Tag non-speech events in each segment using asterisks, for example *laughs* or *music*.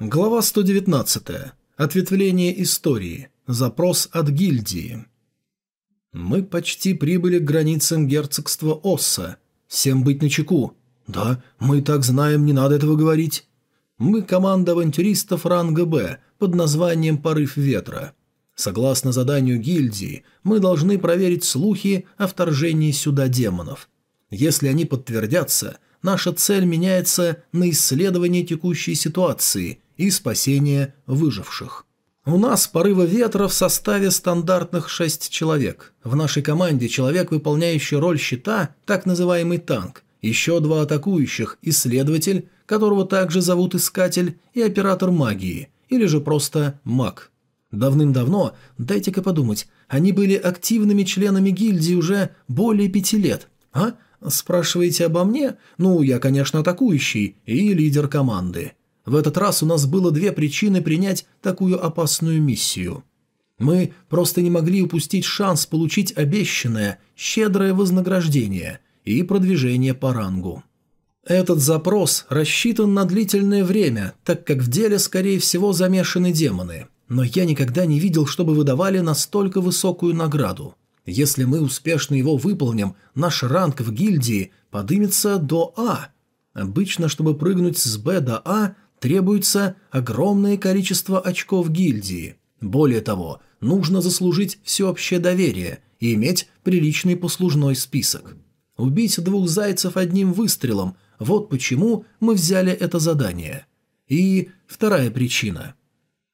Глава 119. Ответвление истории. Запрос от гильдии. Мы почти прибыли к границам герцогства Осса. Всем быть начеку. Да, мы так знаем, не надо этого говорить. Мы команда авантюристов ранга Б под названием «Порыв ветра». Согласно заданию гильдии, мы должны проверить слухи о вторжении сюда демонов. Если они подтвердятся, наша цель меняется на исследование текущей ситуации – и спасение выживших. У нас порыва ветра в составе стандартных шесть человек. В нашей команде человек, выполняющий роль щита, так называемый танк, еще два атакующих, исследователь, которого также зовут Искатель, и оператор магии, или же просто маг. Давным-давно, дайте-ка подумать, они были активными членами гильдии уже более пяти лет. А? Спрашиваете обо мне? Ну, я, конечно, атакующий и лидер команды. В этот раз у нас было две причины принять такую опасную миссию. Мы просто не могли упустить шанс получить обещанное, щедрое вознаграждение и продвижение по рангу. Этот запрос рассчитан на длительное время, так как в деле, скорее всего, замешаны демоны. Но я никогда не видел, чтобы выдавали настолько высокую награду. Если мы успешно его выполним, наш ранг в гильдии подымется до А. Обычно, чтобы прыгнуть с Б до А, требуется огромное количество очков гильдии. Более того, нужно заслужить всеобщее доверие и иметь приличный послужной список. Убить двух зайцев одним выстрелом – вот почему мы взяли это задание. И вторая причина.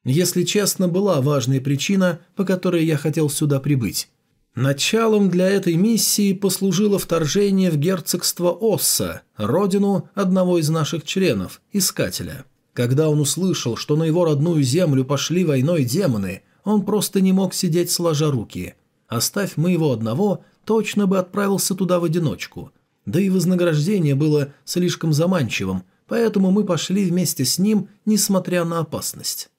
Если честно, была важная причина, по которой я хотел сюда прибыть. Началом для этой миссии послужило вторжение в герцогство Осса, родину одного из наших членов, Искателя – когда он услышал, что на его родную землю пошли войной демоны, он просто не мог сидеть сложа руки. Оставь мы его одного, точно бы отправился туда в одиночку. Да и вознаграждение было слишком заманчивым, поэтому мы пошли вместе с ним, несмотря на опасность.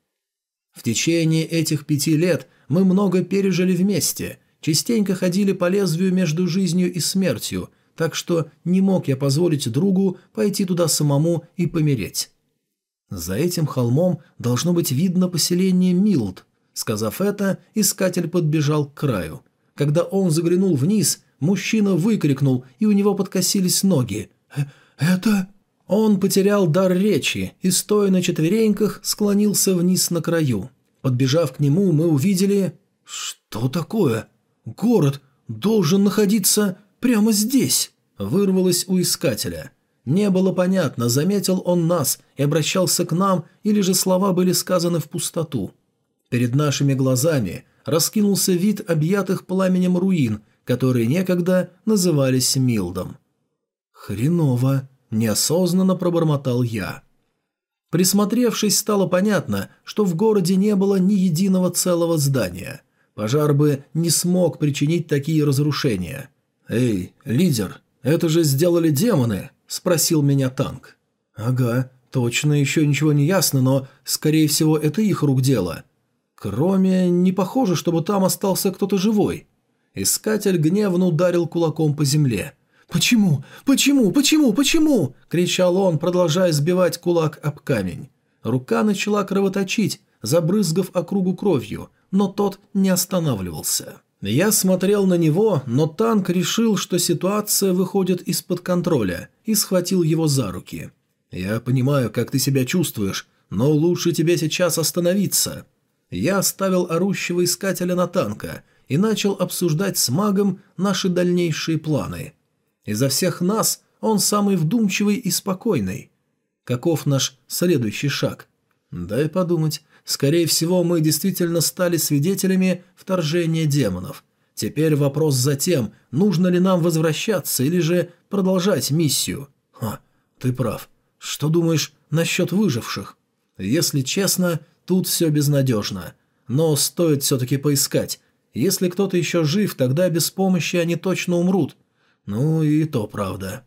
В течение этих пяти лет мы много пережили вместе, частенько ходили по лезвию между жизнью и смертью, так что не мог я позволить другу пойти туда самому и помереть. За этим холмом должно быть видно поселение Милд. Сказав это, искатель подбежал к краю. Когда он заглянул вниз, мужчина выкрикнул, и у него подкосились ноги. «Э, «Это...» Он потерял дар речи и, стоя на четвереньках, склонился вниз на краю. Подбежав к нему, мы увидели... «Что такое? Город должен находиться прямо здесь!» Вырвалось у искателя. Не было понятно, заметил он нас и обращался к нам, или же слова были сказаны в пустоту. Перед нашими глазами раскинулся вид объятых пламенем руин, которые некогда назывались Милдом. «Хреново!» – неосознанно пробормотал я. Присмотревшись, стало понятно, что в городе не было ни единого целого здания. Пожар бы не смог причинить такие разрушения. «Эй, лидер, это же сделали демоны!» – спросил меня танк. «Ага, точно еще ничего не ясно, но, скорее всего, это их рук дело. Кроме, не похоже, чтобы там остался кто-то живой». Искатель гневно ударил кулаком по земле. «Почему? Почему? Почему? Почему?» – кричал он, продолжая сбивать кулак об камень. Рука начала кровоточить, забрызгав округу кровью, но тот не останавливался. Я смотрел на него, но танк решил, что ситуация выходит из-под контроля, и схватил его за руки. «Я понимаю, как ты себя чувствуешь, но лучше тебе сейчас остановиться». Я оставил орущего искателя на танка и начал обсуждать с магом наши дальнейшие планы. Изо всех нас он самый вдумчивый и спокойный. Каков наш следующий шаг? Дай подумать. Скорее всего, мы действительно стали свидетелями вторжения демонов. Теперь вопрос за тем, нужно ли нам возвращаться или же продолжать миссию. Ха, ты прав. Что думаешь насчет выживших? Если честно, тут все безнадежно. Но стоит все-таки поискать. Если кто-то еще жив, тогда без помощи они точно умрут. Ну и то правда.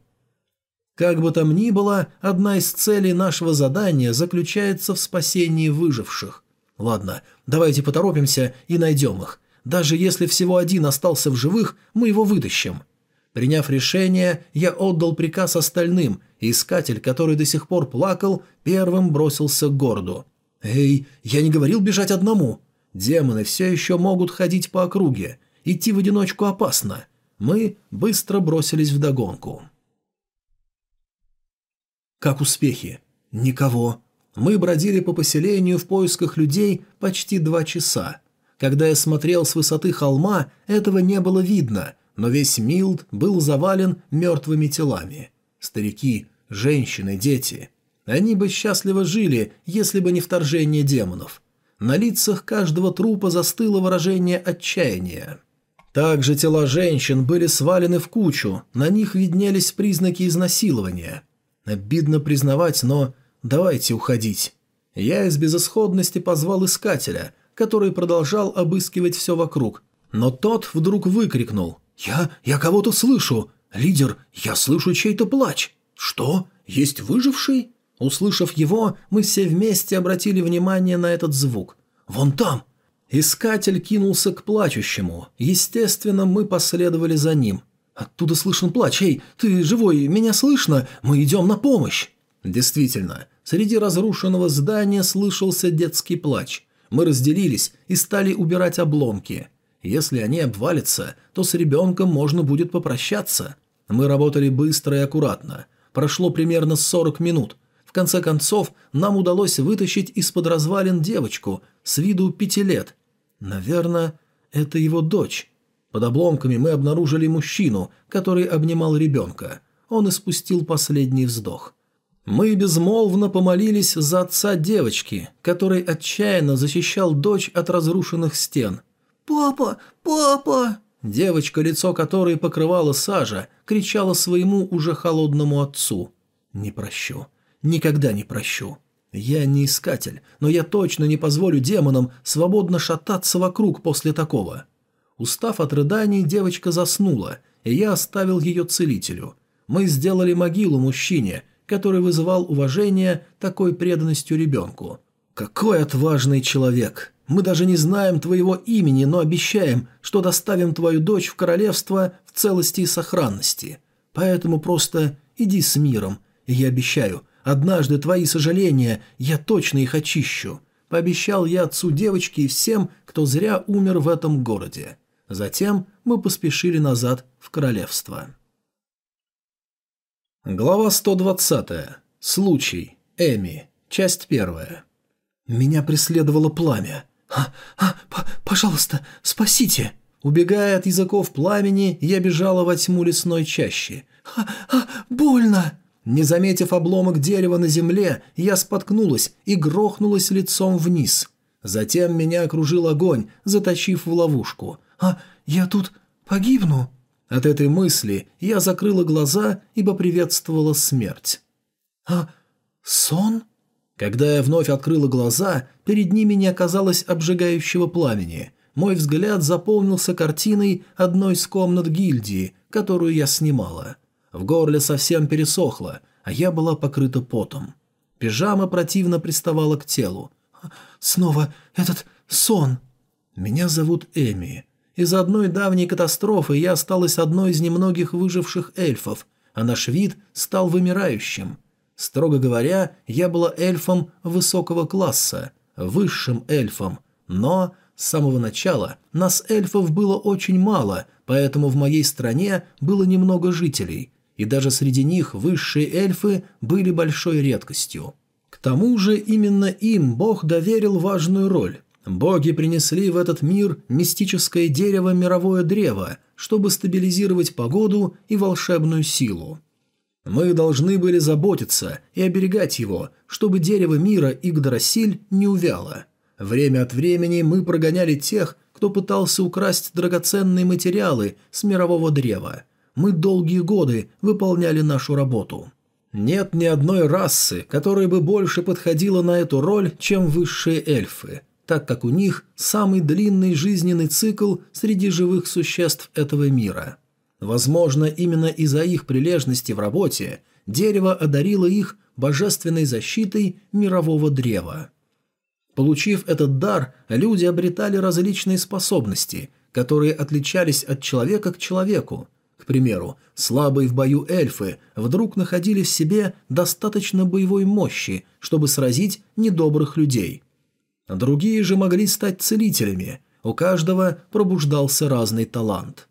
Как бы там ни было, одна из целей нашего задания заключается в спасении выживших. Ладно, давайте поторопимся и найдем их. Даже если всего один остался в живых, мы его вытащим. Приняв решение, я отдал приказ остальным, и искатель, который до сих пор плакал, первым бросился к городу. «Эй, я не говорил бежать одному!» Демоны все еще могут ходить по округе. Идти в одиночку опасно. Мы быстро бросились в догонку. Как успехи? Никого. Мы бродили по поселению в поисках людей почти два часа. Когда я смотрел с высоты холма, этого не было видно, но весь Милд был завален мертвыми телами. Старики, женщины, дети. Они бы счастливо жили, если бы не вторжение демонов. На лицах каждого трупа застыло выражение отчаяния. Также тела женщин были свалены в кучу, на них виднелись признаки изнасилования. Обидно признавать, но давайте уходить. Я из безысходности позвал искателя, который продолжал обыскивать все вокруг, но тот вдруг выкрикнул «Я... я кого-то слышу! Лидер, я слышу чей-то плач! Что? Есть выживший?» Услышав его, мы все вместе обратили внимание на этот звук. «Вон там!» Искатель кинулся к плачущему. Естественно, мы последовали за ним. «Оттуда слышен плач. Эй, ты живой, меня слышно? Мы идем на помощь!» Действительно, среди разрушенного здания слышался детский плач. Мы разделились и стали убирать обломки. Если они обвалятся, то с ребенком можно будет попрощаться. Мы работали быстро и аккуратно. Прошло примерно 40 минут – в конце концов, нам удалось вытащить из-под развалин девочку с виду пяти лет. Наверное, это его дочь. Под обломками мы обнаружили мужчину, который обнимал ребенка. Он испустил последний вздох. Мы безмолвно помолились за отца девочки, который отчаянно защищал дочь от разрушенных стен. «Папа! Папа!» Девочка, лицо которой покрывала сажа, кричала своему уже холодному отцу. «Не прощу никогда не прощу. Я не искатель, но я точно не позволю демонам свободно шататься вокруг после такого. Устав от рыданий, девочка заснула, и я оставил ее целителю. Мы сделали могилу мужчине, который вызывал уважение такой преданностью ребенку. «Какой отважный человек! Мы даже не знаем твоего имени, но обещаем, что доставим твою дочь в королевство в целости и сохранности. Поэтому просто иди с миром, и я обещаю, Однажды твои сожаления, я точно их очищу. Пообещал я отцу девочки и всем, кто зря умер в этом городе. Затем мы поспешили назад в королевство. Глава 120. Случай. Эми. Часть первая. Меня преследовало пламя. «А, а, пожалуйста, спасите!» Убегая от языков пламени, я бежала во тьму лесной чащи. «А, а, больно!» Не заметив обломок дерева на земле, я споткнулась и грохнулась лицом вниз. Затем меня окружил огонь, затащив в ловушку. «А я тут погибну?» От этой мысли я закрыла глаза и поприветствовала смерть. «А сон?» Когда я вновь открыла глаза, перед ними не оказалось обжигающего пламени. Мой взгляд заполнился картиной одной из комнат гильдии, которую я снимала. В горле совсем пересохло, а я была покрыта потом. Пижама противно приставала к телу. «Снова этот сон!» «Меня зовут Эми. Из-за одной давней катастрофы я осталась одной из немногих выживших эльфов, а наш вид стал вымирающим. Строго говоря, я была эльфом высокого класса, высшим эльфом, но с самого начала нас эльфов было очень мало, поэтому в моей стране было немного жителей, и даже среди них высшие эльфы были большой редкостью. К тому же именно им Бог доверил важную роль. Боги принесли в этот мир мистическое дерево мировое древо, чтобы стабилизировать погоду и волшебную силу. Мы должны были заботиться и оберегать его, чтобы дерево мира Игдрасиль не увяло. Время от времени мы прогоняли тех, кто пытался украсть драгоценные материалы с мирового древа – мы долгие годы выполняли нашу работу. Нет ни одной расы, которая бы больше подходила на эту роль, чем высшие эльфы, так как у них самый длинный жизненный цикл среди живых существ этого мира. Возможно, именно из-за их прилежности в работе дерево одарило их божественной защитой мирового древа. Получив этот дар, люди обретали различные способности, которые отличались от человека к человеку, К примеру, слабые в бою эльфы вдруг находили в себе достаточно боевой мощи, чтобы сразить недобрых людей. Другие же могли стать целителями, у каждого пробуждался разный талант.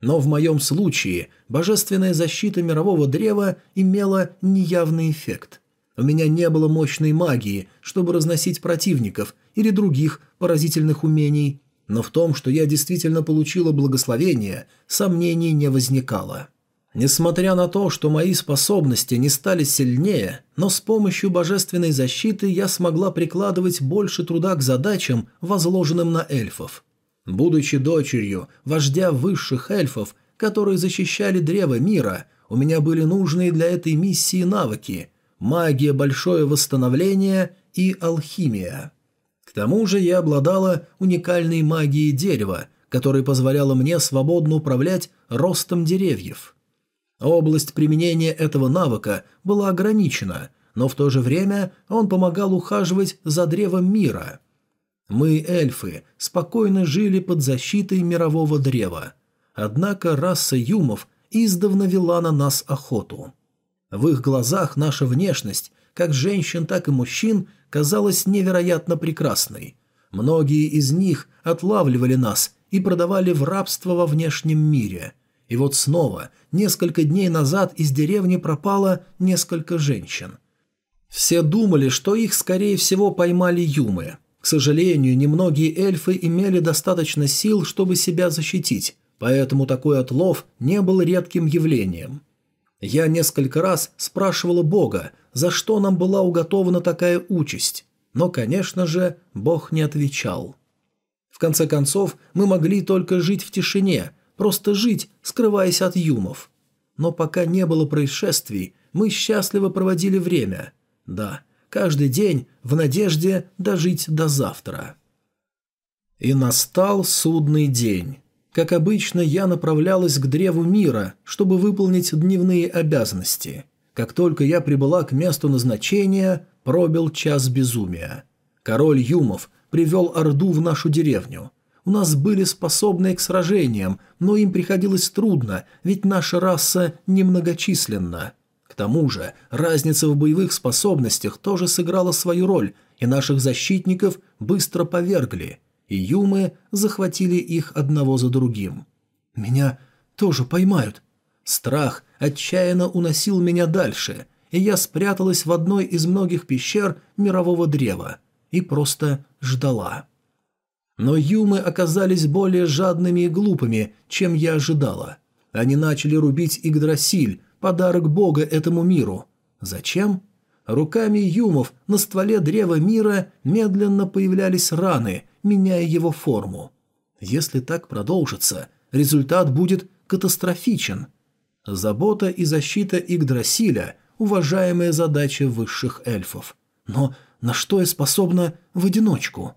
Но в моем случае божественная защита мирового древа имела неявный эффект. У меня не было мощной магии, чтобы разносить противников или других поразительных умений, но в том, что я действительно получила благословение, сомнений не возникало. Несмотря на то, что мои способности не стали сильнее, но с помощью божественной защиты я смогла прикладывать больше труда к задачам, возложенным на эльфов. Будучи дочерью вождя высших эльфов, которые защищали древо мира, у меня были нужные для этой миссии навыки – магия большое восстановление и алхимия. К тому же я обладала уникальной магией дерева, которая позволяла мне свободно управлять ростом деревьев – Область применения этого навыка была ограничена, но в то же время он помогал ухаживать за древом мира. Мы, эльфы, спокойно жили под защитой мирового древа. Однако раса юмов издавна вела на нас охоту. В их глазах наша внешность, как женщин, так и мужчин, казалась невероятно прекрасной. Многие из них отлавливали нас и продавали в рабство во внешнем мире – и вот снова, несколько дней назад из деревни пропало несколько женщин. Все думали, что их, скорее всего, поймали юмы. К сожалению, немногие эльфы имели достаточно сил, чтобы себя защитить, поэтому такой отлов не был редким явлением. Я несколько раз спрашивала Бога, за что нам была уготована такая участь, но, конечно же, Бог не отвечал. В конце концов, мы могли только жить в тишине – просто жить, скрываясь от юмов. Но пока не было происшествий, мы счастливо проводили время. Да, каждый день в надежде дожить до завтра. И настал судный день. Как обычно, я направлялась к древу мира, чтобы выполнить дневные обязанности. Как только я прибыла к месту назначения, пробил час безумия. Король Юмов привел Орду в нашу деревню. У нас были способные к сражениям, но им приходилось трудно, ведь наша раса немногочисленна. К тому же, разница в боевых способностях тоже сыграла свою роль, и наших защитников быстро повергли, и юмы захватили их одного за другим. Меня тоже поймают. Страх отчаянно уносил меня дальше, и я спряталась в одной из многих пещер мирового древа и просто ждала. Но юмы оказались более жадными и глупыми, чем я ожидала. Они начали рубить Игдрасиль, подарок бога этому миру. Зачем? Руками юмов на стволе древа мира медленно появлялись раны, меняя его форму. Если так продолжится, результат будет катастрофичен. Забота и защита Игдрасиля – уважаемая задача высших эльфов. Но на что я способна в одиночку?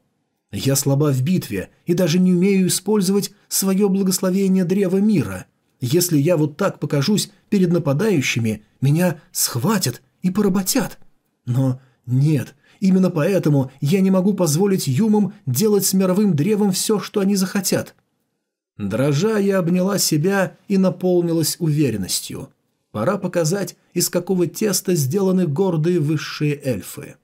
Я слаба в битве и даже не умею использовать свое благословение Древа Мира. Если я вот так покажусь перед нападающими, меня схватят и поработят. Но нет, именно поэтому я не могу позволить юмам делать с мировым древом все, что они захотят. Дрожа, я обняла себя и наполнилась уверенностью. Пора показать, из какого теста сделаны гордые высшие эльфы.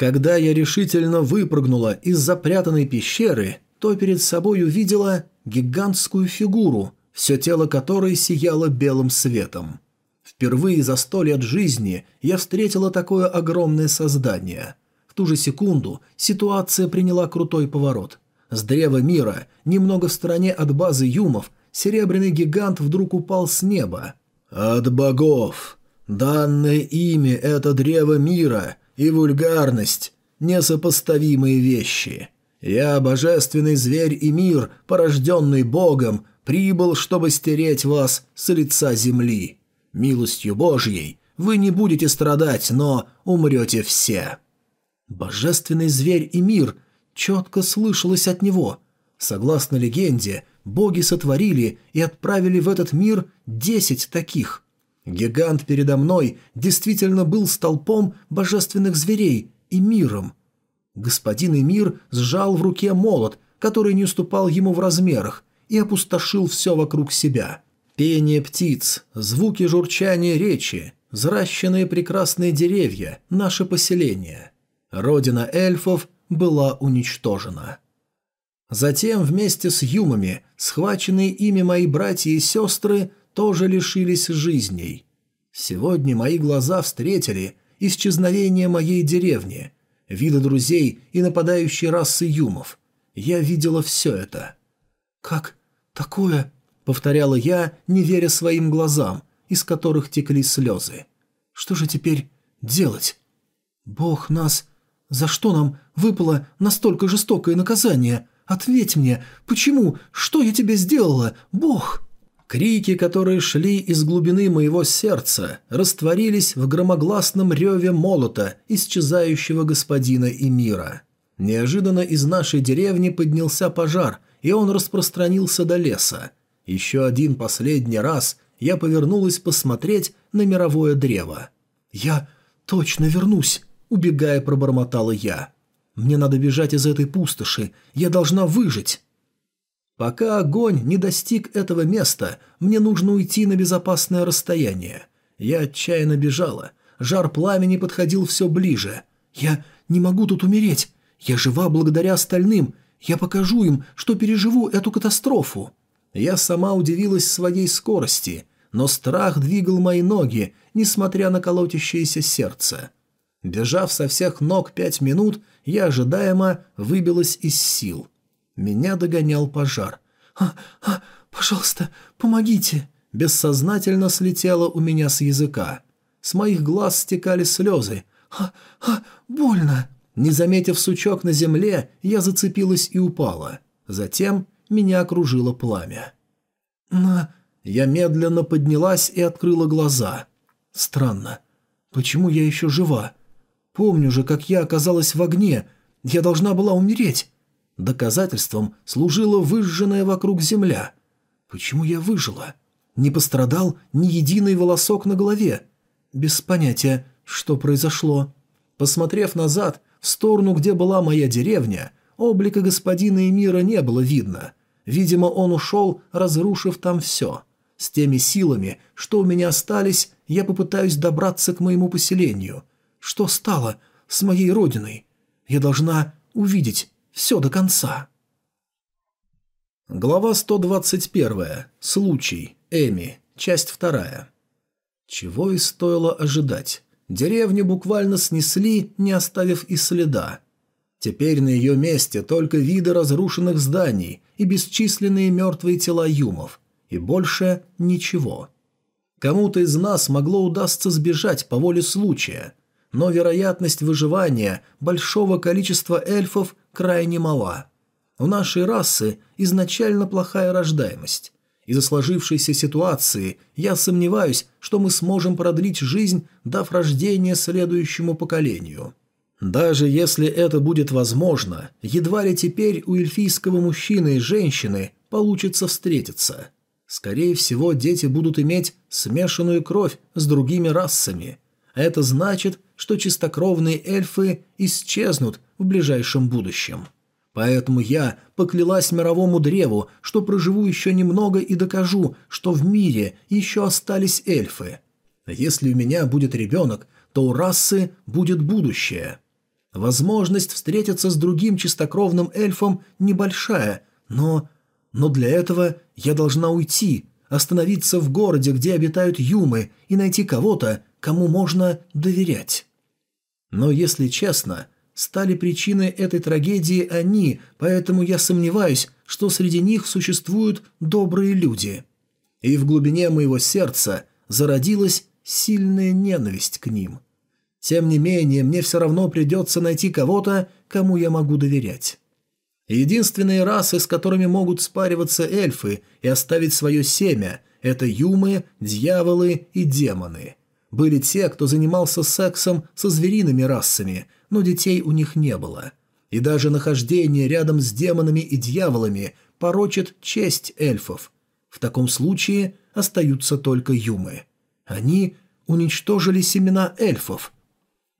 Когда я решительно выпрыгнула из запрятанной пещеры, то перед собой увидела гигантскую фигуру, все тело которой сияло белым светом. Впервые за сто лет жизни я встретила такое огромное создание. В ту же секунду ситуация приняла крутой поворот. С древа мира, немного в стороне от базы юмов, серебряный гигант вдруг упал с неба. «От богов! Данное имя — это древо мира, и вульгарность – несопоставимые вещи. Я, божественный зверь и мир, порожденный Богом, прибыл, чтобы стереть вас с лица земли. Милостью Божьей вы не будете страдать, но умрете все». Божественный зверь и мир четко слышалось от него. Согласно легенде, боги сотворили и отправили в этот мир десять таких – Гигант передо мной действительно был столпом божественных зверей и миром. Господин Эмир сжал в руке молот, который не уступал ему в размерах, и опустошил все вокруг себя. Пение птиц, звуки журчания речи, взращенные прекрасные деревья, наше поселение. Родина эльфов была уничтожена. Затем вместе с юмами, схваченные ими мои братья и сестры, тоже лишились жизней. Сегодня мои глаза встретили исчезновение моей деревни, виды друзей и нападающей расы юмов. Я видела все это. «Как такое?» — повторяла я, не веря своим глазам, из которых текли слезы. «Что же теперь делать? Бог нас... За что нам выпало настолько жестокое наказание? Ответь мне, почему? Что я тебе сделала, Бог?» Крики, которые шли из глубины моего сердца, растворились в громогласном реве молота, исчезающего господина и мира. Неожиданно из нашей деревни поднялся пожар, и он распространился до леса. Еще один последний раз я повернулась посмотреть на мировое древо. «Я точно вернусь», — убегая пробормотала я. «Мне надо бежать из этой пустоши, я должна выжить». Пока огонь не достиг этого места, мне нужно уйти на безопасное расстояние. Я отчаянно бежала. Жар пламени подходил все ближе. Я не могу тут умереть. Я жива благодаря остальным. Я покажу им, что переживу эту катастрофу. Я сама удивилась своей скорости, но страх двигал мои ноги, несмотря на колотящееся сердце. Бежав со всех ног пять минут, я ожидаемо выбилась из сил. Меня догонял пожар. «А, а, пожалуйста, помогите!» Бессознательно слетело у меня с языка. С моих глаз стекали слезы. «А, а, больно!» Не заметив сучок на земле, я зацепилась и упала. Затем меня окружило пламя. «На...» Я медленно поднялась и открыла глаза. Странно. Почему я еще жива? Помню же, как я оказалась в огне. Я должна была умереть. Доказательством служила выжженная вокруг земля. Почему я выжила? Не пострадал ни единый волосок на голове. Без понятия, что произошло. Посмотрев назад, в сторону, где была моя деревня, облика господина Эмира не было видно. Видимо, он ушел, разрушив там все. С теми силами, что у меня остались, я попытаюсь добраться к моему поселению. Что стало с моей родиной? Я должна увидеть все до конца. Глава 121. Случай. Эми. Часть 2. Чего и стоило ожидать. Деревню буквально снесли, не оставив и следа. Теперь на ее месте только виды разрушенных зданий и бесчисленные мертвые тела юмов. И больше ничего. Кому-то из нас могло удастся сбежать по воле случая, но вероятность выживания большого количества эльфов крайне мала. У нашей расы изначально плохая рождаемость. Из-за сложившейся ситуации я сомневаюсь, что мы сможем продлить жизнь, дав рождение следующему поколению. Даже если это будет возможно, едва ли теперь у эльфийского мужчины и женщины получится встретиться. Скорее всего, дети будут иметь смешанную кровь с другими расами. Это значит, что чистокровные эльфы исчезнут в ближайшем будущем. Поэтому я поклялась мировому древу, что проживу еще немного и докажу, что в мире еще остались эльфы. Если у меня будет ребенок, то у расы будет будущее. Возможность встретиться с другим чистокровным эльфом небольшая, но... Но для этого я должна уйти, остановиться в городе, где обитают юмы, и найти кого-то, кому можно доверять. Но, если честно, стали причиной этой трагедии они, поэтому я сомневаюсь, что среди них существуют добрые люди. И в глубине моего сердца зародилась сильная ненависть к ним. Тем не менее, мне все равно придется найти кого-то, кому я могу доверять. Единственные расы, с которыми могут спариваться эльфы и оставить свое семя, это юмы, дьяволы и демоны – были те, кто занимался сексом со звериными расами, но детей у них не было. И даже нахождение рядом с демонами и дьяволами порочит честь эльфов. В таком случае остаются только юмы. Они уничтожили семена эльфов.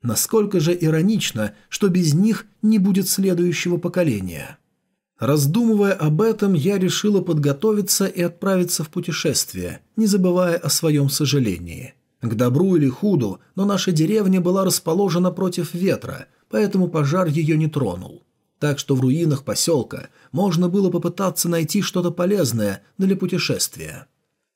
Насколько же иронично, что без них не будет следующего поколения. Раздумывая об этом, я решила подготовиться и отправиться в путешествие, не забывая о своем сожалении. К добру или худу, но наша деревня была расположена против ветра, поэтому пожар ее не тронул. Так что в руинах поселка можно было попытаться найти что-то полезное для путешествия.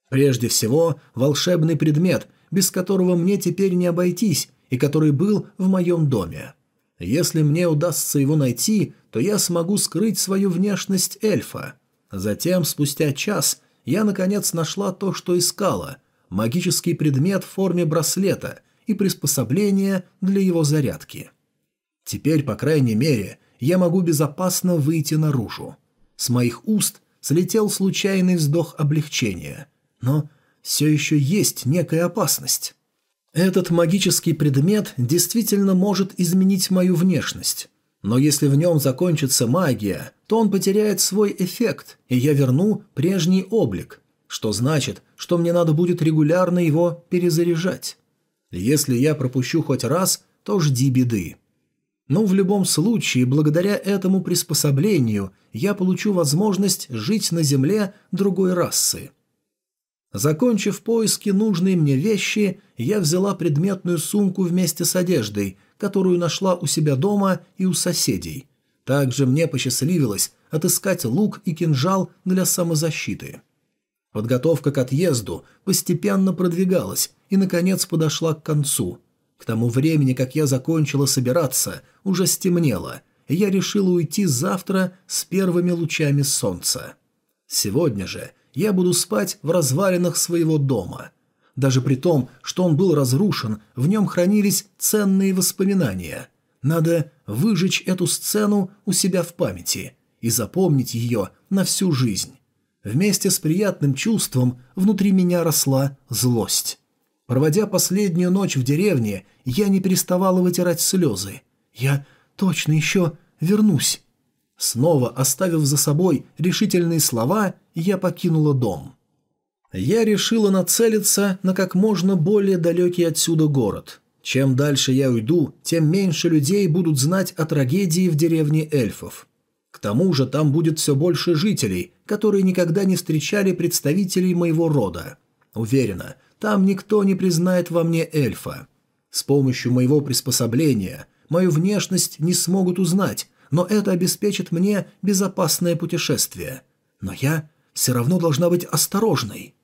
Прежде всего, волшебный предмет, без которого мне теперь не обойтись, и который был в моем доме. Если мне удастся его найти, то я смогу скрыть свою внешность эльфа. Затем, спустя час, я наконец нашла то, что искала – магический предмет в форме браслета и приспособление для его зарядки. Теперь, по крайней мере, я могу безопасно выйти наружу. С моих уст слетел случайный вздох облегчения, но все еще есть некая опасность. Этот магический предмет действительно может изменить мою внешность. Но если в нем закончится магия, то он потеряет свой эффект, и я верну прежний облик, что значит, что мне надо будет регулярно его перезаряжать. Если я пропущу хоть раз, то жди беды. Но в любом случае, благодаря этому приспособлению, я получу возможность жить на земле другой расы. Закончив поиски нужной мне вещи, я взяла предметную сумку вместе с одеждой, которую нашла у себя дома и у соседей. Также мне посчастливилось отыскать лук и кинжал для самозащиты. Подготовка к отъезду постепенно продвигалась и, наконец, подошла к концу. К тому времени, как я закончила собираться, уже стемнело, и я решила уйти завтра с первыми лучами солнца. Сегодня же – я буду спать в развалинах своего дома. Даже при том, что он был разрушен, в нем хранились ценные воспоминания. Надо выжечь эту сцену у себя в памяти и запомнить ее на всю жизнь. Вместе с приятным чувством внутри меня росла злость. Проводя последнюю ночь в деревне, я не переставала вытирать слезы. Я точно еще вернусь. Снова оставив за собой решительные слова, я покинула дом. Я решила нацелиться на как можно более далекий отсюда город. Чем дальше я уйду, тем меньше людей будут знать о трагедии в деревне эльфов. К тому же там будет все больше жителей, которые никогда не встречали представителей моего рода. Уверена, там никто не признает во мне эльфа. С помощью моего приспособления мою внешность не смогут узнать, но это обеспечит мне безопасное путешествие. Но я все равно должна быть осторожной.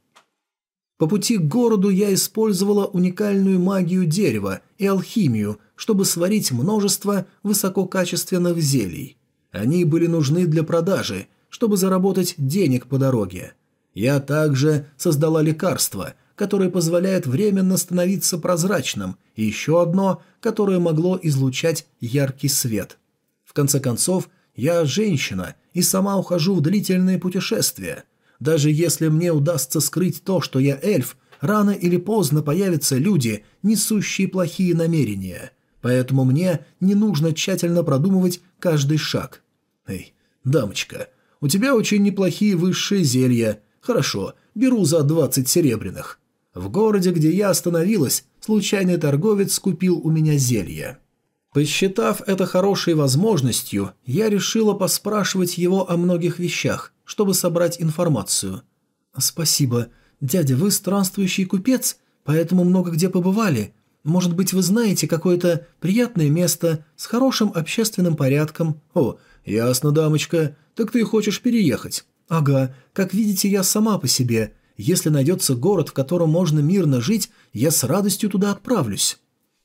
По пути к городу я использовала уникальную магию дерева и алхимию, чтобы сварить множество высококачественных зелий. Они были нужны для продажи, чтобы заработать денег по дороге. Я также создала лекарство, которое позволяет временно становиться прозрачным, и еще одно, которое могло излучать яркий свет. В конце концов, я женщина и сама ухожу в длительные путешествия. Даже если мне удастся скрыть то, что я эльф, рано или поздно появятся люди, несущие плохие намерения. Поэтому мне не нужно тщательно продумывать каждый шаг. Эй, дамочка, у тебя очень неплохие высшие зелья. Хорошо, беру за двадцать серебряных. В городе, где я остановилась, случайный торговец купил у меня зелья. Посчитав это хорошей возможностью, я решила поспрашивать его о многих вещах, чтобы собрать информацию. «Спасибо. Дядя, вы странствующий купец, поэтому много где побывали. Может быть, вы знаете какое-то приятное место с хорошим общественным порядком?» «О, ясно, дамочка. Так ты хочешь переехать?» «Ага. Как видите, я сама по себе. Если найдется город, в котором можно мирно жить, я с радостью туда отправлюсь».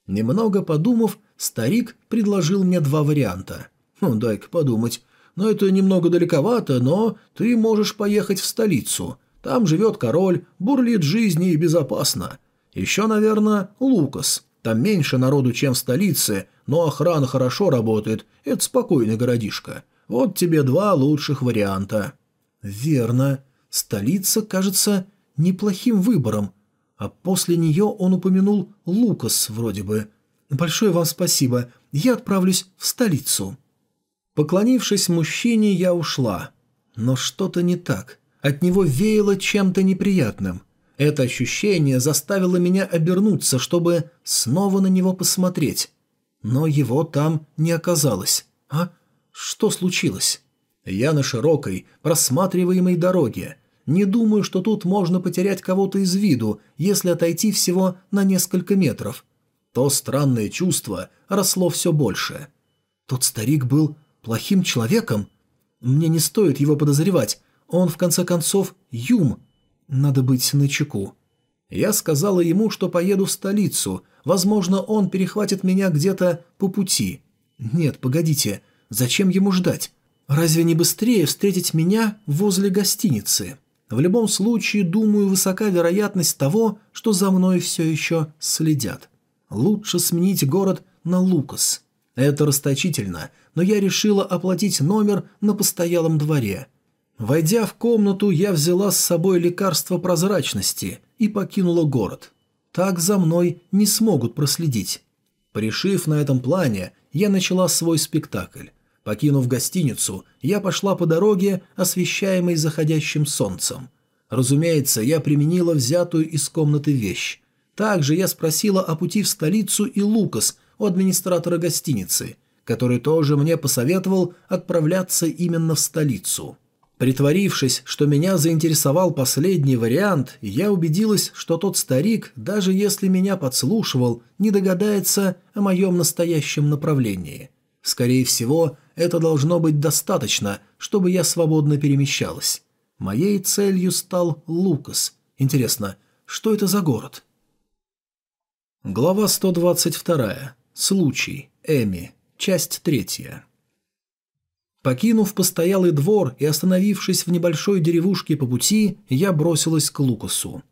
Немного подумав, старик предложил мне два варианта. Ну, дай-ка подумать. Но это немного далековато, но ты можешь поехать в столицу. Там живет король, бурлит жизни и безопасно. Еще, наверное, Лукас. Там меньше народу, чем в столице, но охрана хорошо работает. Это спокойный городишко. Вот тебе два лучших варианта. Верно. Столица кажется неплохим выбором, а после нее он упомянул Лукас вроде бы. «Большое вам спасибо. Я отправлюсь в столицу». Поклонившись мужчине, я ушла. Но что-то не так. От него веяло чем-то неприятным. Это ощущение заставило меня обернуться, чтобы снова на него посмотреть. Но его там не оказалось. А? Что случилось? Я на широкой, просматриваемой дороге. Не думаю, что тут можно потерять кого-то из виду, если отойти всего на несколько метров. То странное чувство росло все больше. Тот старик был плохим человеком? Мне не стоит его подозревать. Он, в конце концов, Юм. Надо быть начеку. Я сказала ему, что поеду в столицу. Возможно, он перехватит меня где-то по пути. Нет, погодите. Зачем ему ждать? Разве не быстрее встретить меня возле гостиницы? В любом случае, думаю, высока вероятность того, что за мной все еще следят. Лучше сменить город на Лукас. Это расточительно, но я решила оплатить номер на постоялом дворе. Войдя в комнату, я взяла с собой лекарство прозрачности и покинула город. Так за мной не смогут проследить. Пришив на этом плане, я начала свой спектакль. Покинув гостиницу, я пошла по дороге, освещаемой заходящим солнцем. Разумеется, я применила взятую из комнаты вещь. Также я спросила о пути в столицу и Лукас у администратора гостиницы, который тоже мне посоветовал отправляться именно в столицу. Притворившись, что меня заинтересовал последний вариант, я убедилась, что тот старик, даже если меня подслушивал, не догадается о моем настоящем направлении. Скорее всего, это должно быть достаточно, чтобы я свободно перемещалась. Моей целью стал Лукас. Интересно, что это за город? Глава 122. Случай. Эми. Часть третья. Покинув постоялый двор и остановившись в небольшой деревушке по пути, я бросилась к Лукасу.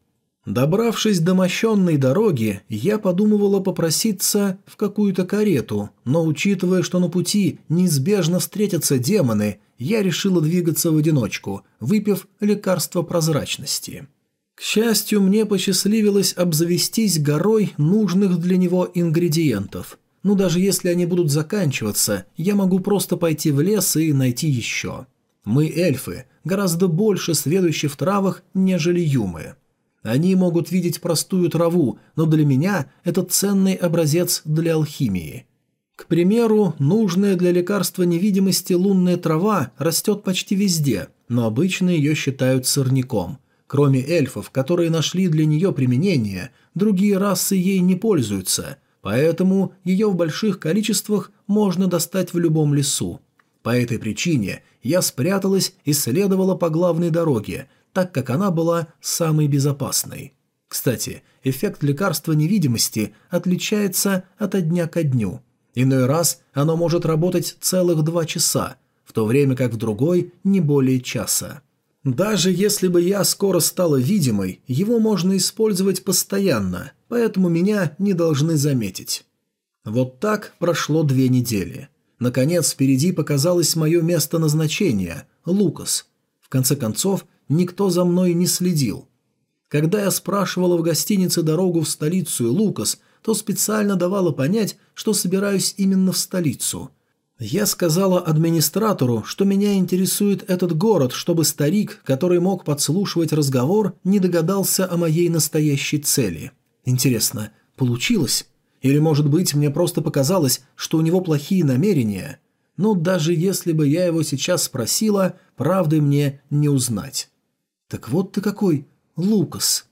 Добравшись до мощенной дороги, я подумывала попроситься в какую-то карету, но учитывая, что на пути неизбежно встретятся демоны, я решила двигаться в одиночку, выпив лекарство прозрачности. К счастью, мне посчастливилось обзавестись горой нужных для него ингредиентов. Ну, даже если они будут заканчиваться, я могу просто пойти в лес и найти еще. Мы, эльфы, гораздо больше сведущие в травах, нежели юмы. Они могут видеть простую траву, но для меня это ценный образец для алхимии. К примеру, нужная для лекарства невидимости лунная трава растет почти везде, но обычно ее считают сорняком. Кроме эльфов, которые нашли для нее применение, другие расы ей не пользуются, поэтому ее в больших количествах можно достать в любом лесу. По этой причине я спряталась и следовала по главной дороге, так как она была самой безопасной. Кстати, эффект лекарства невидимости отличается от дня ко дню. Иной раз оно может работать целых два часа, в то время как в другой не более часа. Даже если бы я скоро стала видимой, его можно использовать постоянно, поэтому меня не должны заметить. Вот так прошло две недели. Наконец, впереди показалось мое место назначения – Лукас. В конце концов, никто за мной не следил. Когда я спрашивала в гостинице дорогу в столицу и Лукас, то специально давала понять, что собираюсь именно в столицу. Я сказала администратору, что меня интересует этот город, чтобы старик, который мог подслушивать разговор, не догадался о моей настоящей цели. Интересно, получилось? Или, может быть, мне просто показалось, что у него плохие намерения? Но даже если бы я его сейчас спросила, правды мне не узнать. Так вот ты какой, Лукас.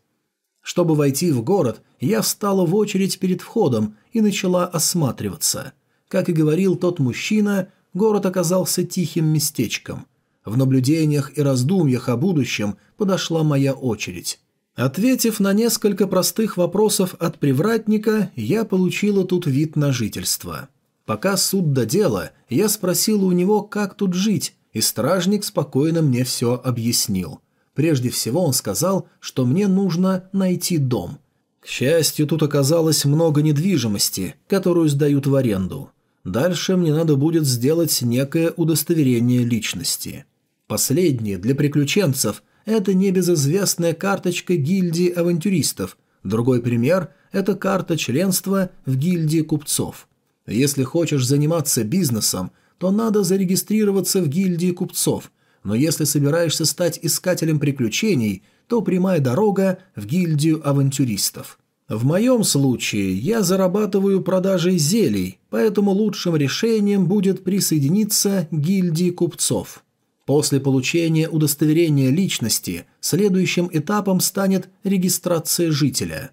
Чтобы войти в город, я встала в очередь перед входом и начала осматриваться. Как и говорил тот мужчина, город оказался тихим местечком. В наблюдениях и раздумьях о будущем подошла моя очередь. Ответив на несколько простых вопросов от привратника, я получила тут вид на жительство. Пока суд до дела, я спросила у него, как тут жить, и стражник спокойно мне все объяснил. Прежде всего он сказал, что мне нужно найти дом. К счастью, тут оказалось много недвижимости, которую сдают в аренду. Дальше мне надо будет сделать некое удостоверение личности. Последнее для приключенцев – это небезызвестная карточка гильдии авантюристов. Другой пример – это карта членства в гильдии купцов. Если хочешь заниматься бизнесом, то надо зарегистрироваться в гильдии купцов – но если собираешься стать искателем приключений, то прямая дорога в гильдию авантюристов. В моем случае я зарабатываю продажей зелий, поэтому лучшим решением будет присоединиться к гильдии купцов. После получения удостоверения личности следующим этапом станет регистрация жителя.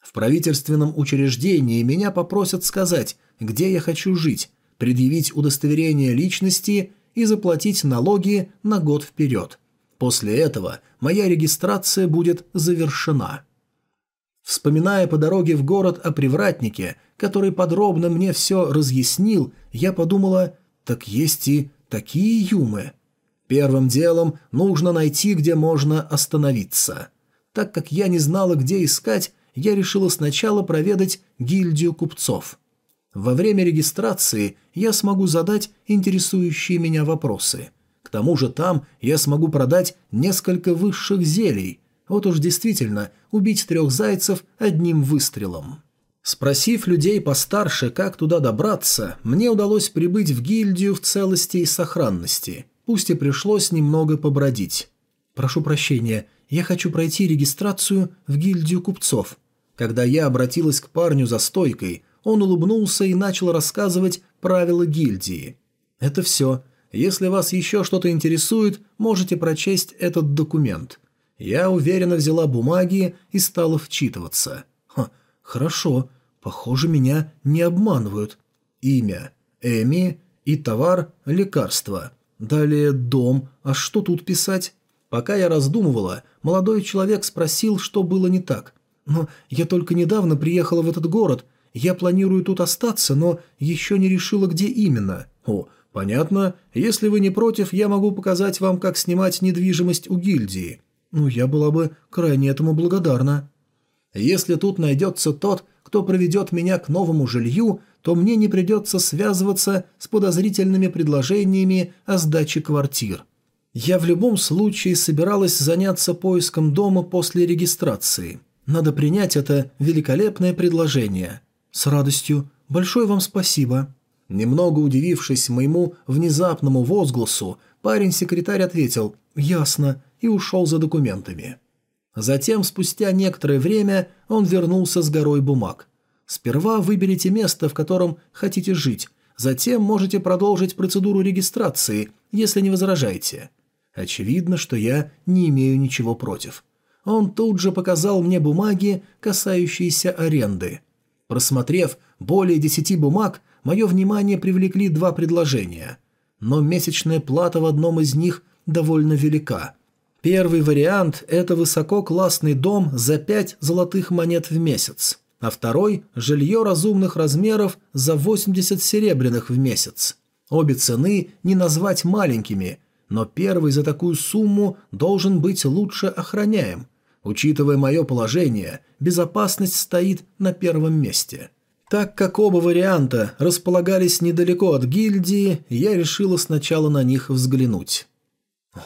В правительственном учреждении меня попросят сказать, где я хочу жить, предъявить удостоверение личности и заплатить налоги на год вперед. После этого моя регистрация будет завершена. Вспоминая по дороге в город о привратнике, который подробно мне все разъяснил, я подумала, так есть и такие юмы. Первым делом нужно найти, где можно остановиться. Так как я не знала, где искать, я решила сначала проведать гильдию купцов. Во время регистрации я смогу задать интересующие меня вопросы. К тому же там я смогу продать несколько высших зелий. Вот уж действительно, убить трех зайцев одним выстрелом. Спросив людей постарше, как туда добраться, мне удалось прибыть в гильдию в целости и сохранности, пусть и пришлось немного побродить. «Прошу прощения, я хочу пройти регистрацию в гильдию купцов». Когда я обратилась к парню за стойкой, он улыбнулся и начал рассказывать правила гильдии. «Это все. Если вас еще что-то интересует, можете прочесть этот документ». Я уверенно взяла бумаги и стала вчитываться. «Ха, хорошо. Похоже, меня не обманывают. Имя – Эми и товар – лекарство. Далее дом. А что тут писать?» Пока я раздумывала, молодой человек спросил, что было не так. «Но я только недавно приехала в этот город. Я планирую тут остаться, но еще не решила, где именно». «О, понятно. Если вы не против, я могу показать вам, как снимать недвижимость у гильдии». «Ну, я была бы крайне этому благодарна». «Если тут найдется тот, кто проведет меня к новому жилью, то мне не придется связываться с подозрительными предложениями о сдаче квартир». Я в любом случае собиралась заняться поиском дома после регистрации. Надо принять это великолепное предложение. С радостью. Большое вам спасибо. Немного удивившись моему внезапному возгласу, парень-секретарь ответил «Ясно» и ушел за документами. Затем, спустя некоторое время, он вернулся с горой бумаг. Сперва выберите место, в котором хотите жить, затем можете продолжить процедуру регистрации, если не возражаете. Очевидно, что я не имею ничего против. Он тут же показал мне бумаги, касающиеся аренды. Просмотрев более десяти бумаг, мое внимание привлекли два предложения. Но месячная плата в одном из них довольно велика. Первый вариант – это высококлассный дом за пять золотых монет в месяц, а второй – жилье разумных размеров за 80 серебряных в месяц. Обе цены не назвать маленькими, но первый за такую сумму должен быть лучше охраняем, Учитывая мое положение, безопасность стоит на первом месте. Так как оба варианта располагались недалеко от гильдии, я решила сначала на них взглянуть.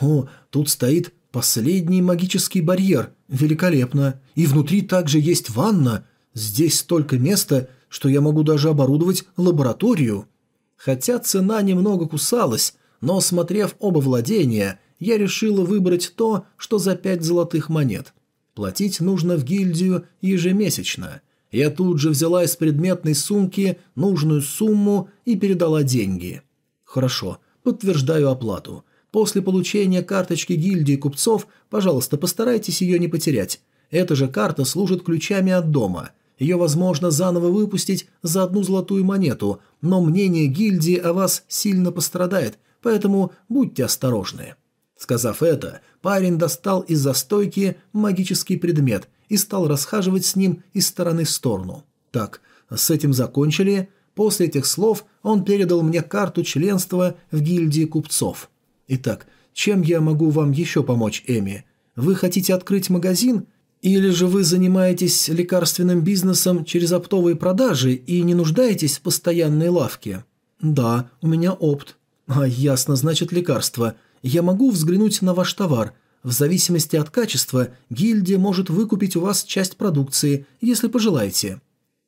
О, тут стоит последний магический барьер. Великолепно. И внутри также есть ванна. Здесь столько места, что я могу даже оборудовать лабораторию. Хотя цена немного кусалась, но, осмотрев оба владения, я решила выбрать то, что за пять золотых монет. Платить нужно в гильдию ежемесячно. Я тут же взяла из предметной сумки нужную сумму и передала деньги. Хорошо, подтверждаю оплату. После получения карточки гильдии купцов, пожалуйста, постарайтесь ее не потерять. Эта же карта служит ключами от дома. Ее возможно заново выпустить за одну золотую монету, но мнение гильдии о вас сильно пострадает, поэтому будьте осторожны. Сказав это, парень достал из застойки магический предмет и стал расхаживать с ним из стороны в сторону. Так, с этим закончили. После этих слов он передал мне карту членства в гильдии купцов. Итак, чем я могу вам еще помочь, Эми? Вы хотите открыть магазин? Или же вы занимаетесь лекарственным бизнесом через оптовые продажи и не нуждаетесь в постоянной лавке? Да, у меня опт. А, ясно, значит лекарство я могу взглянуть на ваш товар. В зависимости от качества гильдия может выкупить у вас часть продукции, если пожелаете».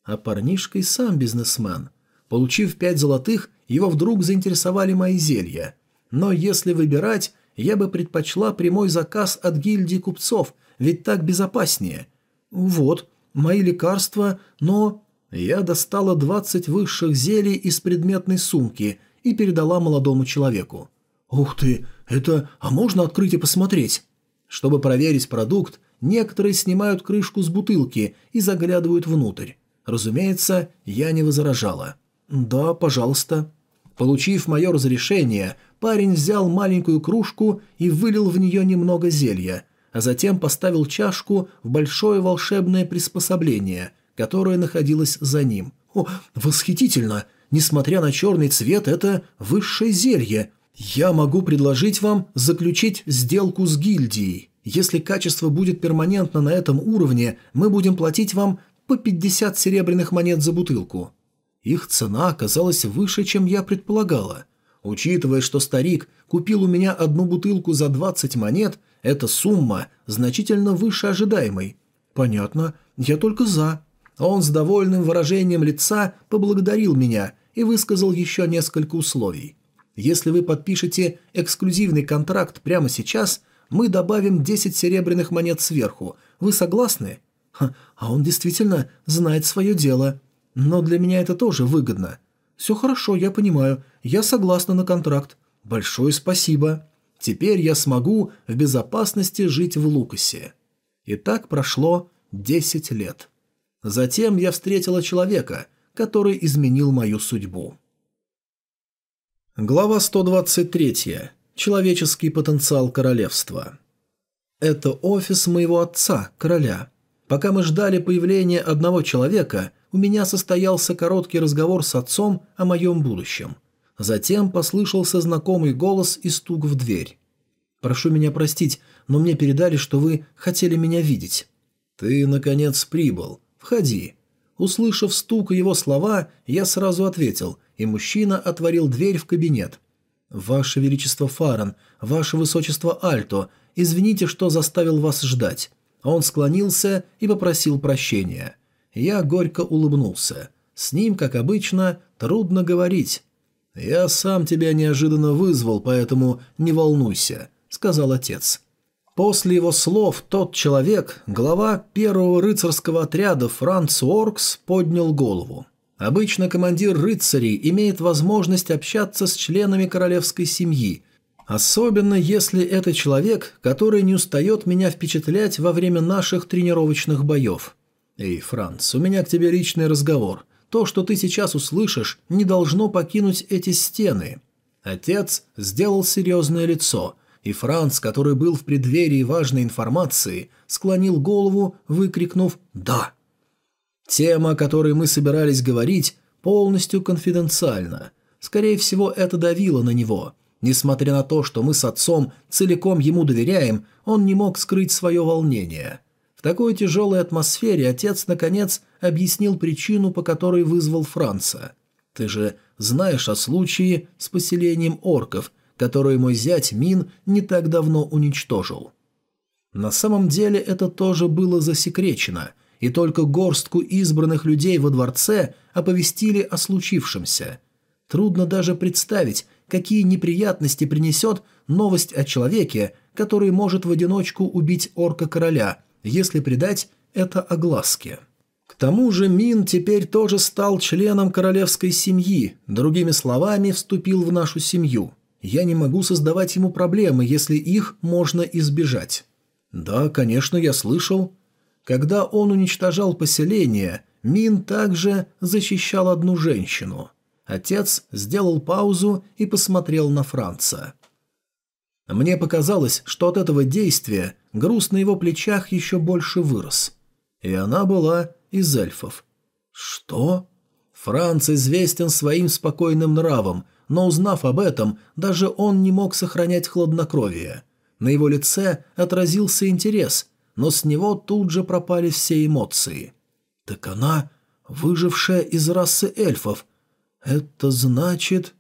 А парнишка и сам бизнесмен. Получив пять золотых, его вдруг заинтересовали мои зелья. Но если выбирать, я бы предпочла прямой заказ от гильдии купцов, ведь так безопаснее. Вот, мои лекарства, но... Я достала двадцать высших зелий из предметной сумки и передала молодому человеку. «Ух ты, это... А можно открыть и посмотреть?» Чтобы проверить продукт, некоторые снимают крышку с бутылки и заглядывают внутрь. Разумеется, я не возражала. «Да, пожалуйста». Получив мое разрешение, парень взял маленькую кружку и вылил в нее немного зелья, а затем поставил чашку в большое волшебное приспособление, которое находилось за ним. «О, восхитительно! Несмотря на черный цвет, это высшее зелье. Я могу предложить вам заключить сделку с гильдией. Если качество будет перманентно на этом уровне, мы будем платить вам по 50 серебряных монет за бутылку». Их цена оказалась выше, чем я предполагала. Учитывая, что старик купил у меня одну бутылку за 20 монет, эта сумма значительно выше ожидаемой. Понятно, я только за. Он с довольным выражением лица поблагодарил меня и высказал еще несколько условий. Если вы подпишете эксклюзивный контракт прямо сейчас, мы добавим 10 серебряных монет сверху. Вы согласны? Ха, а он действительно знает свое дело. Но для меня это тоже выгодно. Все хорошо, я понимаю. Я согласна на контракт. Большое спасибо. Теперь я смогу в безопасности жить в Лукасе. И так прошло 10 лет. Затем я встретила человека, который изменил мою судьбу. Глава 123. Человеческий потенциал королевства. Это офис моего отца, короля. Пока мы ждали появления одного человека, у меня состоялся короткий разговор с отцом о моем будущем. Затем послышался знакомый голос и стук в дверь. «Прошу меня простить, но мне передали, что вы хотели меня видеть». «Ты, наконец, прибыл. Входи». Услышав стук и его слова, я сразу ответил, и мужчина отворил дверь в кабинет. «Ваше Величество Фаран, Ваше Высочество Альто, извините, что заставил вас ждать». Он склонился и попросил прощения. Я горько улыбнулся. С ним, как обычно, трудно говорить. «Я сам тебя неожиданно вызвал, поэтому не волнуйся», — сказал отец. После его слов тот человек, глава первого рыцарского отряда Франц Оркс, поднял голову. Обычно командир рыцарей имеет возможность общаться с членами королевской семьи, особенно если это человек, который не устает меня впечатлять во время наших тренировочных боев. «Эй, Франц, у меня к тебе личный разговор. То, что ты сейчас услышишь, не должно покинуть эти стены». Отец сделал серьезное лицо, и Франц, который был в преддверии важной информации, склонил голову, выкрикнув «Да». Тема, о которой мы собирались говорить, полностью конфиденциальна. Скорее всего, это давило на него. Несмотря на то, что мы с отцом целиком ему доверяем, он не мог скрыть свое волнение – в такой тяжелой атмосфере отец, наконец, объяснил причину, по которой вызвал Франца. «Ты же знаешь о случае с поселением орков, которое мой зять Мин не так давно уничтожил». На самом деле это тоже было засекречено, и только горстку избранных людей во дворце оповестили о случившемся. Трудно даже представить, какие неприятности принесет новость о человеке, который может в одиночку убить орка-короля – если придать это огласке. К тому же Мин теперь тоже стал членом королевской семьи, другими словами, вступил в нашу семью. Я не могу создавать ему проблемы, если их можно избежать. Да, конечно, я слышал. Когда он уничтожал поселение, Мин также защищал одну женщину. Отец сделал паузу и посмотрел на Франца. Мне показалось, что от этого действия груз на его плечах еще больше вырос. И она была из эльфов. Что? Франц известен своим спокойным нравом, но узнав об этом, даже он не мог сохранять хладнокровие. На его лице отразился интерес, но с него тут же пропали все эмоции. Так она выжившая из расы эльфов. Это значит...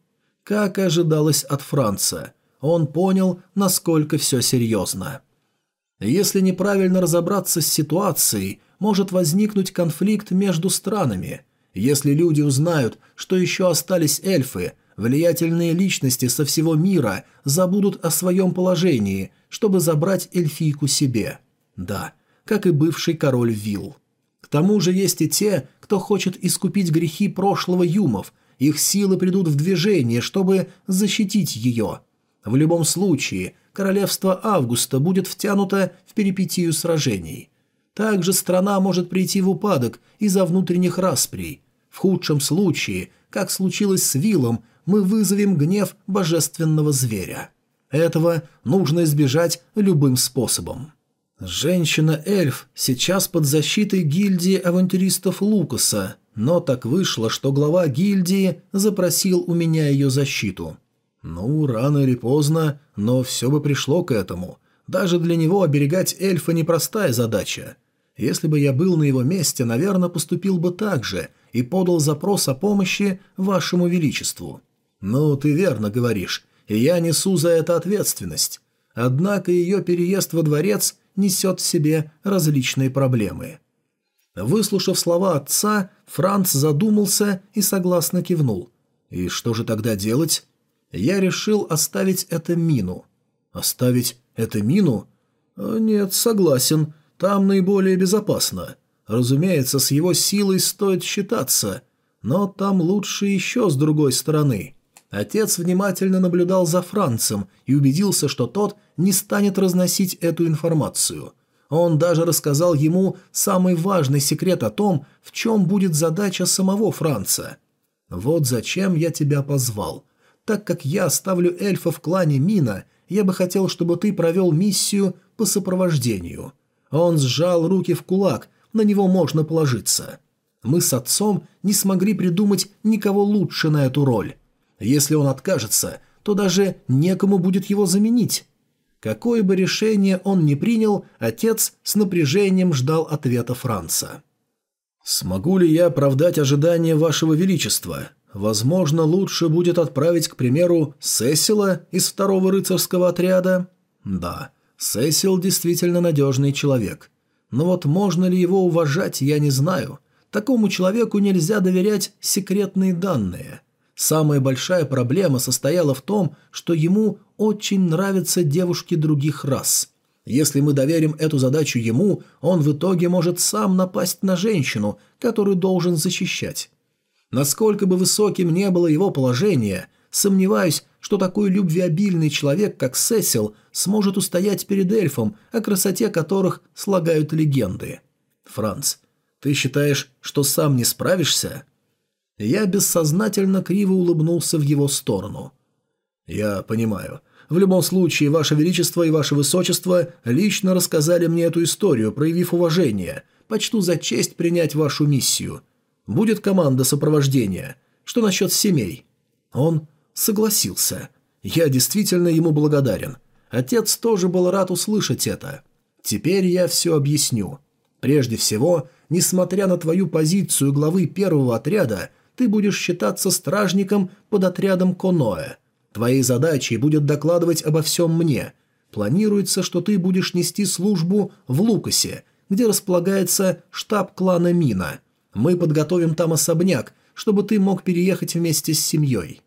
Как ожидалось от Франца – он понял, насколько все серьезно. Если неправильно разобраться с ситуацией, может возникнуть конфликт между странами. Если люди узнают, что еще остались эльфы, влиятельные личности со всего мира забудут о своем положении, чтобы забрать эльфийку себе. Да, как и бывший король Вил. К тому же есть и те, кто хочет искупить грехи прошлого юмов, их силы придут в движение, чтобы защитить ее – В любом случае, королевство Августа будет втянуто в перипетию сражений. Также страна может прийти в упадок из-за внутренних расприй. В худшем случае, как случилось с Виллом, мы вызовем гнев божественного зверя. Этого нужно избежать любым способом. Женщина-эльф сейчас под защитой гильдии авантюристов Лукаса, но так вышло, что глава гильдии запросил у меня ее защиту. Ну, рано или поздно, но все бы пришло к этому. Даже для него оберегать эльфа непростая задача. Если бы я был на его месте, наверное, поступил бы так же и подал запрос о помощи вашему величеству. Ну, ты верно говоришь, и я несу за это ответственность. Однако ее переезд во дворец несет в себе различные проблемы. Выслушав слова отца, Франц задумался и согласно кивнул. «И что же тогда делать?» Я решил оставить это мину. «Оставить это мину?» «Э, «Нет, согласен. Там наиболее безопасно. Разумеется, с его силой стоит считаться, но там лучше еще с другой стороны». Отец внимательно наблюдал за Францем и убедился, что тот не станет разносить эту информацию. Он даже рассказал ему самый важный секрет о том, в чем будет задача самого Франца. «Вот зачем я тебя позвал. Так как я оставлю эльфа в клане Мина, я бы хотел, чтобы ты провел миссию по сопровождению». Он сжал руки в кулак, на него можно положиться. Мы с отцом не смогли придумать никого лучше на эту роль. Если он откажется, то даже некому будет его заменить. Какое бы решение он ни принял, отец с напряжением ждал ответа Франца. «Смогу ли я оправдать ожидания вашего величества? Возможно, лучше будет отправить, к примеру, Сесила из второго рыцарского отряда?» «Да, Сесил действительно надежный человек. Но вот можно ли его уважать, я не знаю. Такому человеку нельзя доверять секретные данные». Самая большая проблема состояла в том, что ему очень нравятся девушки других рас. Если мы доверим эту задачу ему, он в итоге может сам напасть на женщину, которую должен защищать. Насколько бы высоким не было его положение, сомневаюсь, что такой любвеобильный человек, как Сесил, сможет устоять перед эльфом, о красоте которых слагают легенды. Франц, ты считаешь, что сам не справишься? Я бессознательно криво улыбнулся в его сторону. «Я понимаю. В любом случае, Ваше Величество и Ваше Высочество лично рассказали мне эту историю, проявив уважение. Почту за честь принять вашу миссию. Будет команда сопровождения. Что насчет семей?» Он согласился. Я действительно ему благодарен. Отец тоже был рад услышать это. Теперь я все объясню. Прежде всего, несмотря на твою позицию главы первого отряда, ты будешь считаться стражником под отрядом Коноэ. Твоей задачей будет докладывать обо всем мне. Планируется, что ты будешь нести службу в Лукасе, где располагается штаб клана Мина. Мы подготовим там особняк, чтобы ты мог переехать вместе с семьей».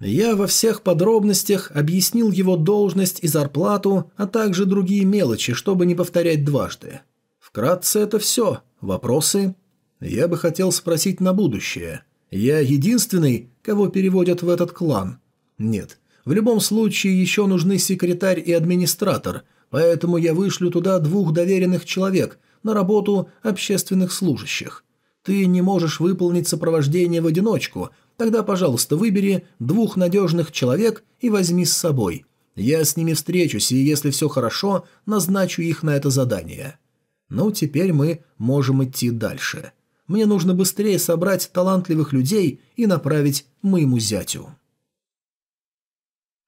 Я во всех подробностях объяснил его должность и зарплату, а также другие мелочи, чтобы не повторять дважды. Вкратце это все. Вопросы? Я бы хотел спросить на будущее. Я единственный, кого переводят в этот клан? Нет. В любом случае еще нужны секретарь и администратор, поэтому я вышлю туда двух доверенных человек на работу общественных служащих. Ты не можешь выполнить сопровождение в одиночку, тогда, пожалуйста, выбери двух надежных человек и возьми с собой. Я с ними встречусь, и если все хорошо, назначу их на это задание. Ну, теперь мы можем идти дальше. Мне нужно быстрее собрать талантливых людей и направить моему зятю.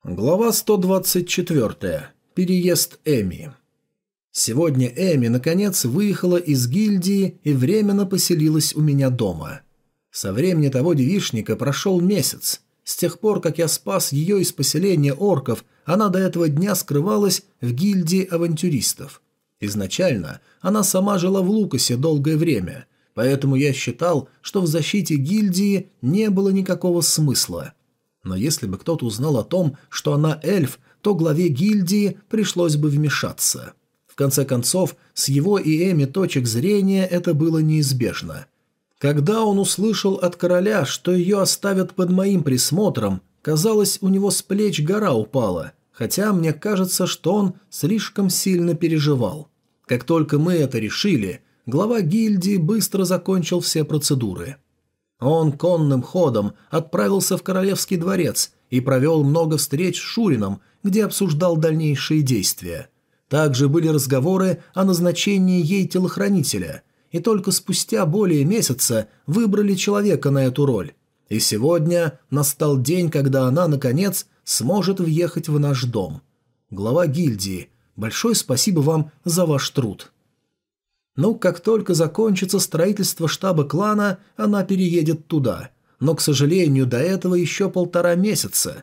Глава 124. Переезд Эми. Сегодня Эми, наконец, выехала из гильдии и временно поселилась у меня дома. Со времени того девишника прошел месяц. С тех пор, как я спас ее из поселения орков, она до этого дня скрывалась в гильдии авантюристов. Изначально она сама жила в Лукасе долгое время, поэтому я считал, что в защите гильдии не было никакого смысла. Но если бы кто-то узнал о том, что она эльф, то главе гильдии пришлось бы вмешаться. Конце концов, с его и Эми точек зрения это было неизбежно. Когда он услышал от короля, что ее оставят под моим присмотром, казалось, у него с плеч гора упала – хотя мне кажется, что он слишком сильно переживал. Как только мы это решили, глава гильдии быстро закончил все процедуры. Он конным ходом отправился в Королевский дворец и провел много встреч с Шурином, где обсуждал дальнейшие действия. Также были разговоры о назначении ей телохранителя, и только спустя более месяца выбрали человека на эту роль. И сегодня настал день, когда она, наконец, сможет въехать в наш дом. Глава гильдии, большое спасибо вам за ваш труд. Ну, как только закончится строительство штаба клана, она переедет туда. Но, к сожалению, до этого еще полтора месяца.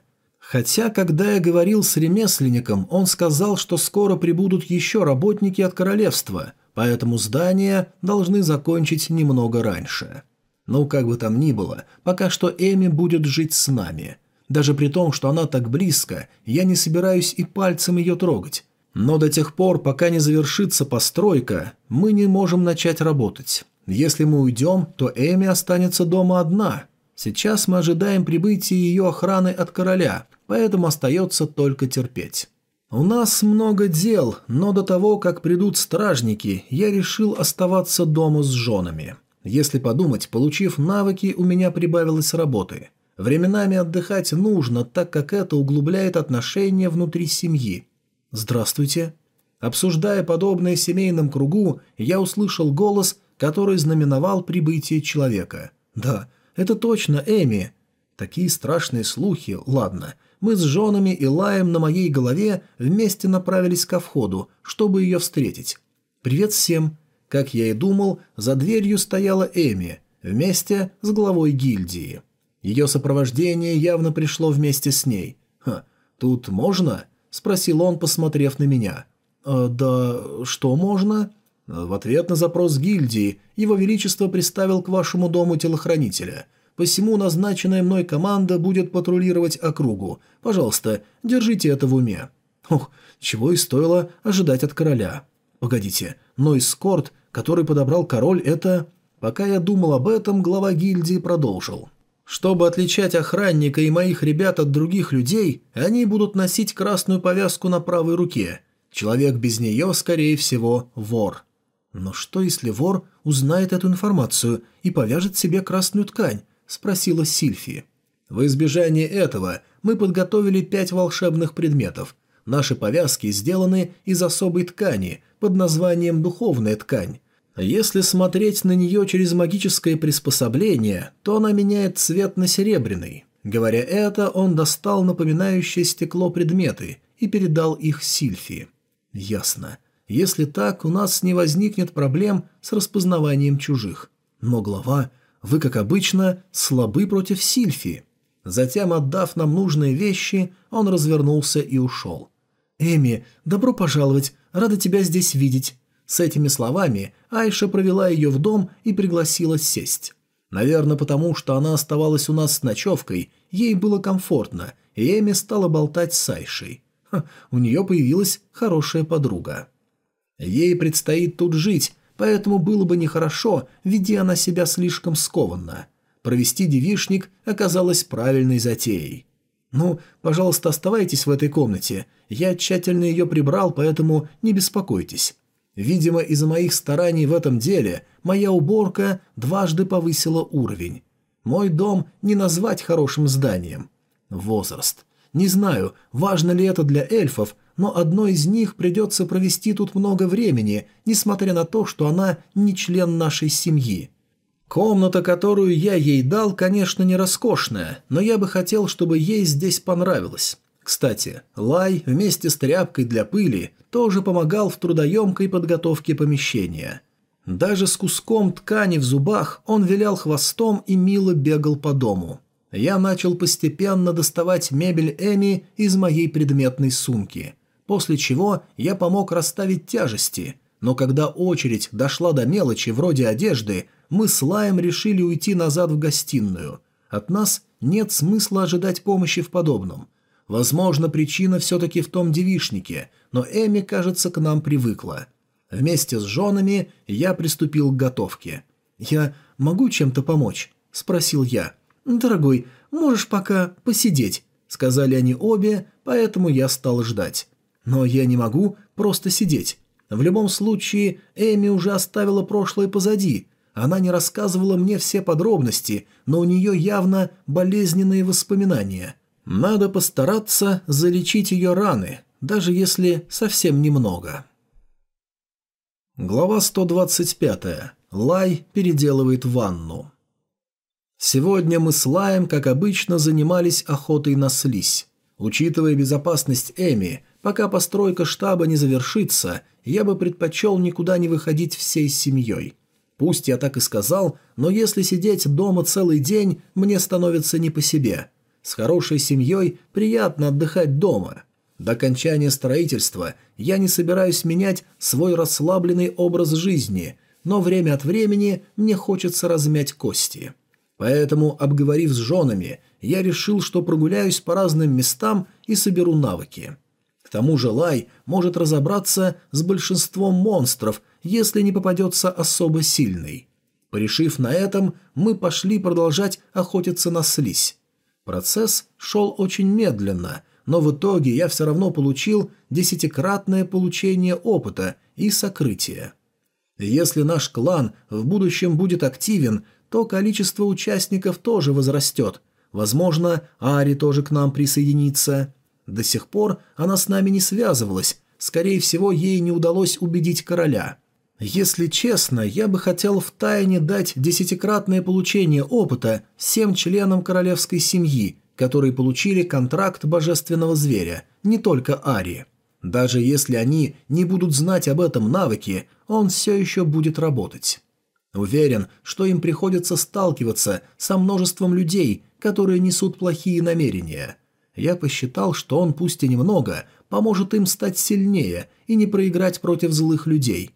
Хотя, когда я говорил с ремесленником, он сказал, что скоро прибудут еще работники от королевства, поэтому здания должны закончить немного раньше. Ну, как бы там ни было, пока что Эми будет жить с нами. Даже при том, что она так близко, я не собираюсь и пальцем ее трогать. Но до тех пор, пока не завершится постройка, мы не можем начать работать. Если мы уйдем, то Эми останется дома одна. Сейчас мы ожидаем прибытия ее охраны от короля, поэтому остается только терпеть. У нас много дел, но до того, как придут стражники, я решил оставаться дома с женами. Если подумать, получив навыки, у меня прибавилось работы. Временами отдыхать нужно, так как это углубляет отношения внутри семьи. «Здравствуйте». Обсуждая подобное в семейном кругу, я услышал голос, который знаменовал прибытие человека. «Да, это точно Эми». Такие страшные слухи, ладно. Мы с женами и Лаем на моей голове вместе направились ко входу, чтобы ее встретить. «Привет всем». Как я и думал, за дверью стояла Эми, вместе с главой гильдии. Ее сопровождение явно пришло вместе с ней. «Ха, тут можно?» – спросил он, посмотрев на меня. «Э, «Да что можно?» В ответ на запрос гильдии Его Величество приставил к вашему дому телохранителя. Посему назначенная мной команда будет патрулировать округу. Пожалуйста, держите это в уме. Ох, чего и стоило ожидать от короля. Погодите, но эскорт, который подобрал король, это... Пока я думал об этом, глава гильдии продолжил. Чтобы отличать охранника и моих ребят от других людей, они будут носить красную повязку на правой руке. Человек без нее, скорее всего, вор. Но что, если вор узнает эту информацию и повяжет себе красную ткань? Спросила Сильфи. В избежание этого мы подготовили пять волшебных предметов. Наши повязки сделаны из особой ткани под названием «духовная ткань». Если смотреть на нее через магическое приспособление, то она меняет цвет на серебряный. Говоря это, он достал напоминающее стекло предметы и передал их Сильфи. Ясно. Если так, у нас не возникнет проблем с распознаванием чужих. Но, глава, вы, как обычно, слабы против Сильфи. Затем, отдав нам нужные вещи, он развернулся и ушел. «Эми, добро пожаловать, рада тебя здесь видеть. С этими словами Айша провела ее в дом и пригласила сесть. Наверное, потому что она оставалась у нас с ночевкой, ей было комфортно, и Эми стала болтать с Айшей. Ха, у нее появилась хорошая подруга. Ей предстоит тут жить, поэтому было бы нехорошо, веди она себя слишком скованно. Провести девишник оказалось правильной затеей. «Ну, пожалуйста, оставайтесь в этой комнате. Я тщательно ее прибрал, поэтому не беспокойтесь. Видимо, из-за моих стараний в этом деле моя уборка дважды повысила уровень. Мой дом не назвать хорошим зданием. Возраст. Не знаю, важно ли это для эльфов, но одной из них придется провести тут много времени, несмотря на то, что она не член нашей семьи. Комната, которую я ей дал, конечно, не роскошная, но я бы хотел, чтобы ей здесь понравилось. Кстати, Лай вместе с тряпкой для пыли тоже помогал в трудоемкой подготовке помещения. Даже с куском ткани в зубах он вилял хвостом и мило бегал по дому. Я начал постепенно доставать мебель Эми из моей предметной сумки, после чего я помог расставить тяжести, но когда очередь дошла до мелочи вроде одежды, мы с Лаем решили уйти назад в гостиную. От нас нет смысла ожидать помощи в подобном – Возможно, причина все-таки в том девишнике, но Эми, кажется, к нам привыкла. Вместе с женами я приступил к готовке. «Я могу чем-то помочь?» – спросил я. «Дорогой, можешь пока посидеть», – сказали они обе, поэтому я стал ждать. Но я не могу просто сидеть. В любом случае, Эми уже оставила прошлое позади. Она не рассказывала мне все подробности, но у нее явно болезненные воспоминания. Надо постараться залечить ее раны, даже если совсем немного. Глава 125. Лай переделывает ванну. Сегодня мы с Лаем, как обычно, занимались охотой на слизь. Учитывая безопасность Эми, пока постройка штаба не завершится, я бы предпочел никуда не выходить всей семьей. Пусть я так и сказал, но если сидеть дома целый день, мне становится не по себе. С хорошей семьей приятно отдыхать дома. До окончания строительства я не собираюсь менять свой расслабленный образ жизни, но время от времени мне хочется размять кости. Поэтому, обговорив с женами, я решил, что прогуляюсь по разным местам и соберу навыки. К тому же Лай может разобраться с большинством монстров, если не попадется особо сильный. Порешив на этом, мы пошли продолжать охотиться на слизь. Процесс шел очень медленно, но в итоге я все равно получил десятикратное получение опыта и сокрытие. Если наш клан в будущем будет активен, то количество участников тоже возрастет. Возможно, Ари тоже к нам присоединится. До сих пор она с нами не связывалась, скорее всего, ей не удалось убедить короля. Если честно, я бы хотел втайне дать десятикратное получение опыта всем членам королевской семьи, которые получили контракт божественного зверя, не только Ари. Даже если они не будут знать об этом навыке, он все еще будет работать. Уверен, что им приходится сталкиваться со множеством людей, которые несут плохие намерения. Я посчитал, что он, пусть и немного, поможет им стать сильнее и не проиграть против злых людей.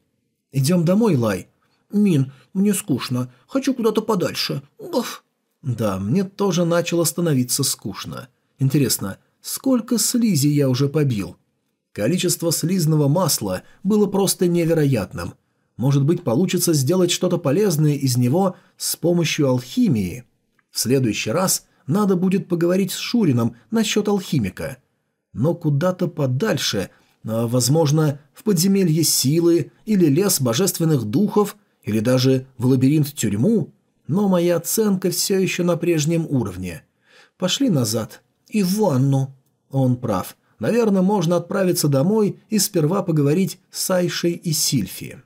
«Идем домой, Лай?» «Мин, мне скучно. Хочу куда-то подальше. Уф». Да, мне тоже начало становиться скучно. Интересно, сколько слизи я уже побил? Количество слизного масла было просто невероятным. Может быть, получится сделать что-то полезное из него с помощью алхимии? В следующий раз надо будет поговорить с Шурином насчет алхимика. Но куда-то подальше, а, возможно, в подземелье силы или лес божественных духов, или даже в лабиринт-тюрьму – но моя оценка все еще на прежнем уровне. Пошли назад. И в ванну. Он прав. Наверное, можно отправиться домой и сперва поговорить с Айшей и Сильфи.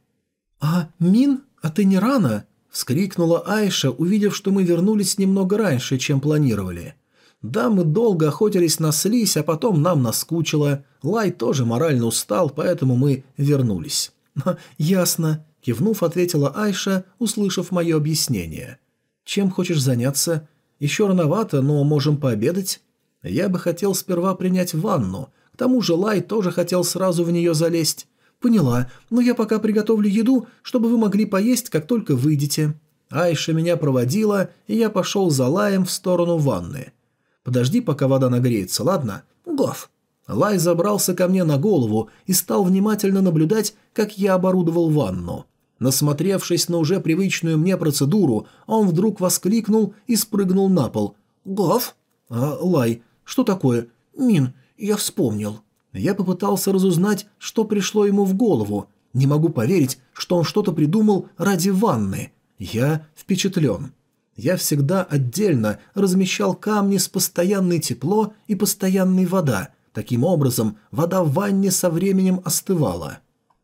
«А, Мин, а ты не рано?» – вскрикнула Айша, увидев, что мы вернулись немного раньше, чем планировали. Да, мы долго охотились на слизь, а потом нам наскучило. Лай тоже морально устал, поэтому мы вернулись. «Ясно», Кивнув, ответила Айша, услышав мое объяснение. «Чем хочешь заняться? Еще рановато, но можем пообедать». Я бы хотел сперва принять ванну. К тому же Лай тоже хотел сразу в нее залезть. «Поняла, но я пока приготовлю еду, чтобы вы могли поесть, как только выйдете». Айша меня проводила, и я пошел за Лаем в сторону ванны. «Подожди, пока вода нагреется, ладно?» «Гов». Лай забрался ко мне на голову и стал внимательно наблюдать, как я оборудовал ванну. Насмотревшись на уже привычную мне процедуру, он вдруг воскликнул и спрыгнул на пол. «Гав?» «А, Лай, что такое?» «Мин, я вспомнил». Я попытался разузнать, что пришло ему в голову. Не могу поверить, что он что-то придумал ради ванны. Я впечатлен. Я всегда отдельно размещал камни с постоянной тепло и постоянной вода. Таким образом, вода в ванне со временем остывала.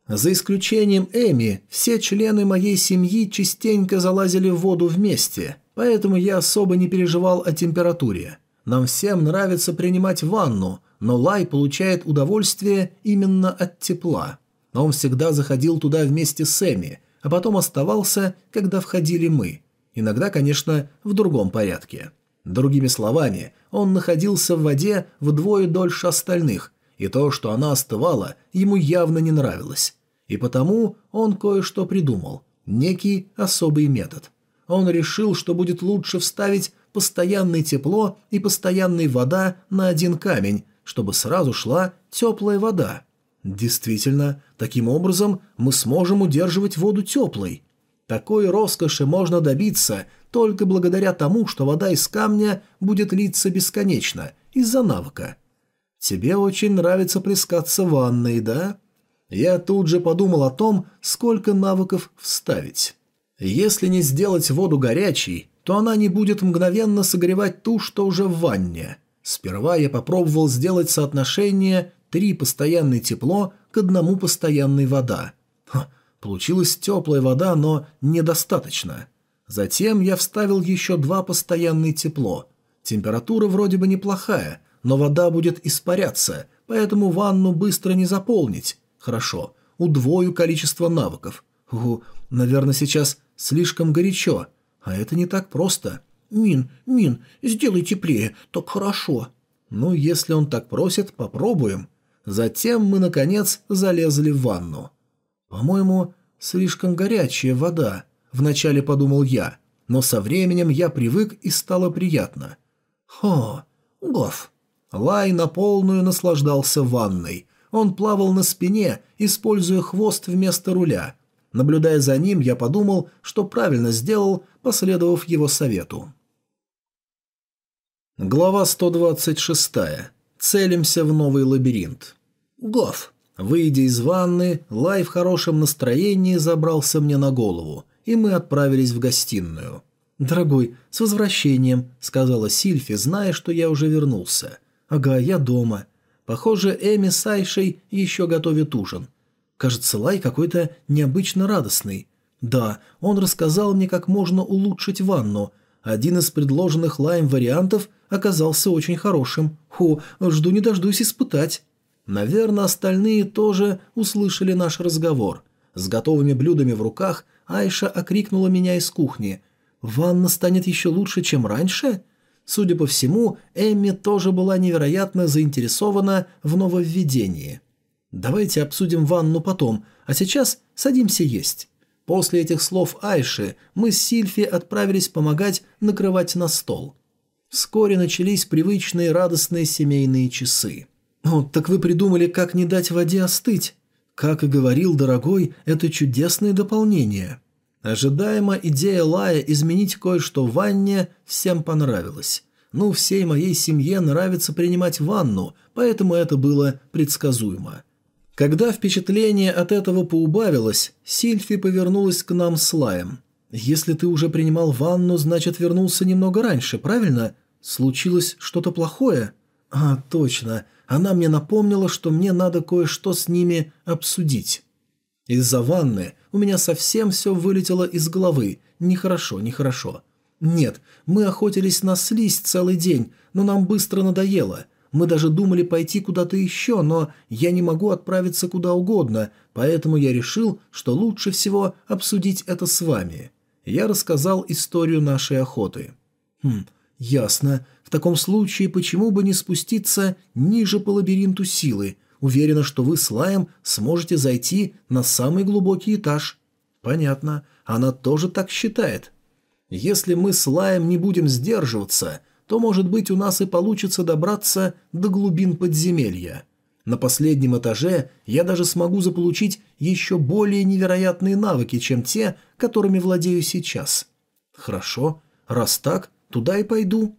За исключением Эми, все члены моей семьи частенько залазили в воду вместе, поэтому я особо не переживал о температуре. Нам всем нравится принимать ванну, но Лай получает удовольствие именно от тепла. Но он всегда заходил туда вместе с Эми, а потом оставался, когда входили мы. Иногда, конечно, в другом порядке. Другими словами, он находился в воде вдвое дольше остальных, и то, что она остывала, ему явно не нравилось. И потому он кое-что придумал, некий особый метод. Он решил, что будет лучше вставить постоянное тепло и постоянная вода на один камень, чтобы сразу шла теплая вода. Действительно, таким образом мы сможем удерживать воду теплой. Такой роскоши можно добиться только благодаря тому, что вода из камня будет литься бесконечно, из-за навыка – «Тебе очень нравится плескаться в ванной, да?» Я тут же подумал о том, сколько навыков вставить. Если не сделать воду горячей, то она не будет мгновенно согревать ту, что уже в ванне. Сперва я попробовал сделать соотношение три постоянное тепло к одному постоянной вода. Ха, получилась теплая вода, но недостаточно. Затем я вставил еще два постоянные тепло. Температура вроде бы неплохая, но вода будет испаряться, поэтому ванну быстро не заполнить. Хорошо, удвою количество навыков. Угу, наверное, сейчас слишком горячо, а это не так просто. «Мин, Мин, сделай теплее, так хорошо». «Ну, если он так просит, попробуем». Затем мы, наконец, залезли в ванну. «По-моему, слишком горячая вода», — вначале подумал я, но со временем я привык и стало приятно. «Хо, гоф». Лай на полную наслаждался ванной. Он плавал на спине, используя хвост вместо руля. Наблюдая за ним, я подумал, что правильно сделал, последовав его совету. Глава 126. Целимся в новый лабиринт. Гоф. Выйдя из ванны, Лай в хорошем настроении забрался мне на голову, и мы отправились в гостиную. «Дорогой, с возвращением», — сказала Сильфи, зная, что я уже вернулся. «Ага, я дома. Похоже, Эми с Айшей еще готовят ужин. Кажется, Лай какой-то необычно радостный. Да, он рассказал мне, как можно улучшить ванну. Один из предложенных Лаем вариантов оказался очень хорошим. Хо, жду не дождусь испытать. Наверное, остальные тоже услышали наш разговор. С готовыми блюдами в руках Айша окрикнула меня из кухни. «Ванна станет еще лучше, чем раньше?» Судя по всему, Эмми тоже была невероятно заинтересована в нововведении. «Давайте обсудим ванну потом, а сейчас садимся есть». После этих слов Айши мы с Сильфи отправились помогать накрывать на стол. Вскоре начались привычные радостные семейные часы. «О, так вы придумали, как не дать воде остыть?» Как и говорил дорогой, это чудесное дополнение. Ожидаемо идея Лая изменить кое-что в ванне всем понравилась. Ну, всей моей семье нравится принимать ванну, поэтому это было предсказуемо. Когда впечатление от этого поубавилось, Сильфи повернулась к нам с Лаем. «Если ты уже принимал ванну, значит вернулся немного раньше, правильно? Случилось что-то плохое?» «А, точно. Она мне напомнила, что мне надо кое-что с ними обсудить». Из-за ванны у меня совсем все вылетело из головы. Нехорошо, нехорошо. Нет, мы охотились на слизь целый день, но нам быстро надоело. Мы даже думали пойти куда-то еще, но я не могу отправиться куда угодно, поэтому я решил, что лучше всего обсудить это с вами. Я рассказал историю нашей охоты. Хм, ясно. В таком случае почему бы не спуститься ниже по лабиринту силы? Уверена, что вы с Лаем сможете зайти на самый глубокий этаж. Понятно. Она тоже так считает. Если мы с Лаем не будем сдерживаться, то, может быть, у нас и получится добраться до глубин подземелья. На последнем этаже я даже смогу заполучить еще более невероятные навыки, чем те, которыми владею сейчас. Хорошо, раз так, туда и пойду.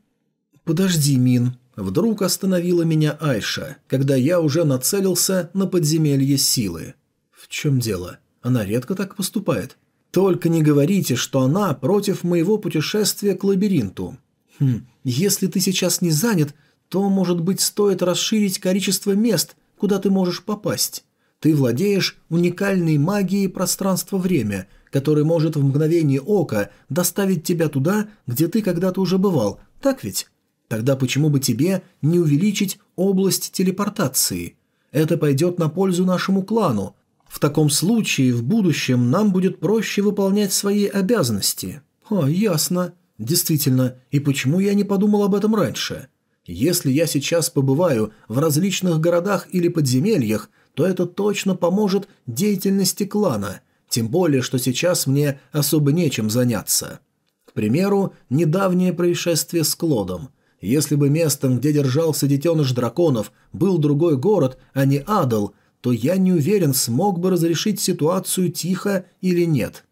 Подожди, Мин, Вдруг остановила меня Айша, когда я уже нацелился на подземелье силы. В чем дело? Она редко так поступает. Только не говорите, что она против моего путешествия к лабиринту. Хм, если ты сейчас не занят, то, может быть, стоит расширить количество мест, куда ты можешь попасть. Ты владеешь уникальной магией пространства-время, который может в мгновение ока доставить тебя туда, где ты когда-то уже бывал, так ведь? Тогда почему бы тебе не увеличить область телепортации? Это пойдет на пользу нашему клану. В таком случае в будущем нам будет проще выполнять свои обязанности. О, ясно. Действительно, и почему я не подумал об этом раньше? Если я сейчас побываю в различных городах или подземельях, то это точно поможет деятельности клана, тем более, что сейчас мне особо нечем заняться. К примеру, недавнее происшествие с Клодом – если бы местом, где держался детеныш драконов, был другой город, а не Адал, то я не уверен, смог бы разрешить ситуацию тихо или нет.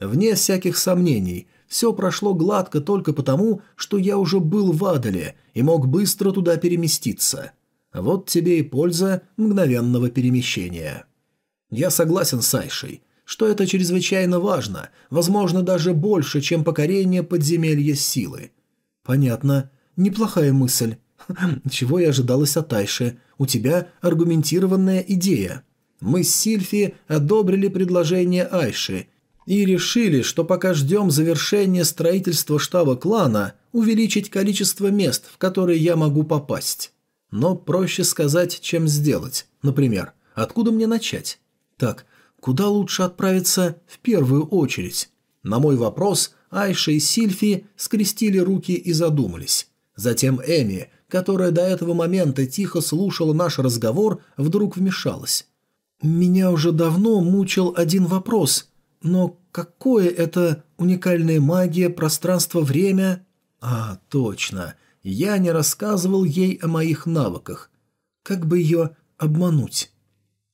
Вне всяких сомнений, все прошло гладко только потому, что я уже был в Адале и мог быстро туда переместиться. Вот тебе и польза мгновенного перемещения. Я согласен с Айшей, что это чрезвычайно важно, возможно, даже больше, чем покорение подземелья силы. Понятно. Неплохая мысль. *laughs* Чего и ожидалось от Айши. У тебя аргументированная идея. Мы с Сильфи одобрили предложение Айши и решили, что пока ждем завершения строительства штаба клана, увеличить количество мест, в которые я могу попасть. Но проще сказать, чем сделать. Например, откуда мне начать? Так, куда лучше отправиться в первую очередь? На мой вопрос Айша и Сильфи скрестили руки и задумались. Затем Эми, которая до этого момента тихо слушала наш разговор, вдруг вмешалась. «Меня уже давно мучил один вопрос, но какое это уникальная магия, пространство-время?» «А, точно. Я не рассказывал ей о моих навыках. Как бы ее обмануть?»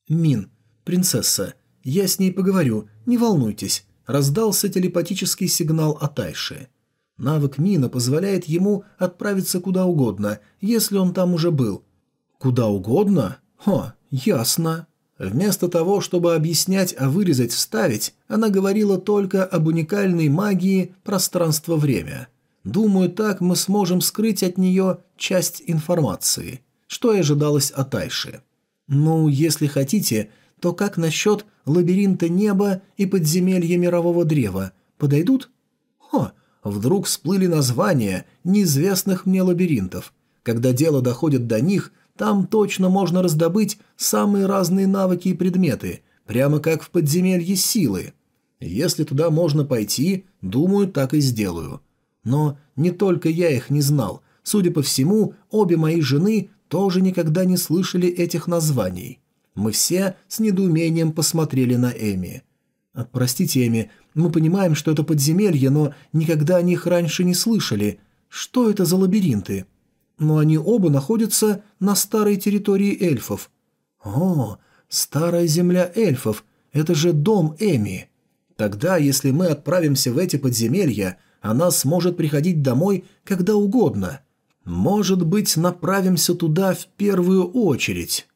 «Мин, принцесса, я с ней поговорю, не волнуйтесь», — раздался телепатический сигнал от Айши. Навык Мина позволяет ему отправиться куда угодно, если он там уже был. Куда угодно? Хо, ясно. Вместо того, чтобы объяснять, а вырезать, вставить, она говорила только об уникальной магии пространства-время. Думаю, так мы сможем скрыть от нее часть информации. Что и ожидалось от Айши. Ну, если хотите, то как насчет лабиринта неба и подземелья мирового древа? Подойдут? Хо, Вдруг всплыли названия неизвестных мне лабиринтов. Когда дело доходит до них, там точно можно раздобыть самые разные навыки и предметы, прямо как в подземелье силы. Если туда можно пойти, думаю, так и сделаю. Но не только я их не знал. Судя по всему, обе мои жены тоже никогда не слышали этих названий. Мы все с недоумением посмотрели на Эми. «А, «Простите, Эми, мы понимаем, что это подземелье, но никогда о них раньше не слышали. Что это за лабиринты? Но они оба находятся на старой территории эльфов. О, старая земля эльфов. Это же дом Эми. Тогда, если мы отправимся в эти подземелья, она сможет приходить домой когда угодно. Может быть, направимся туда в первую очередь.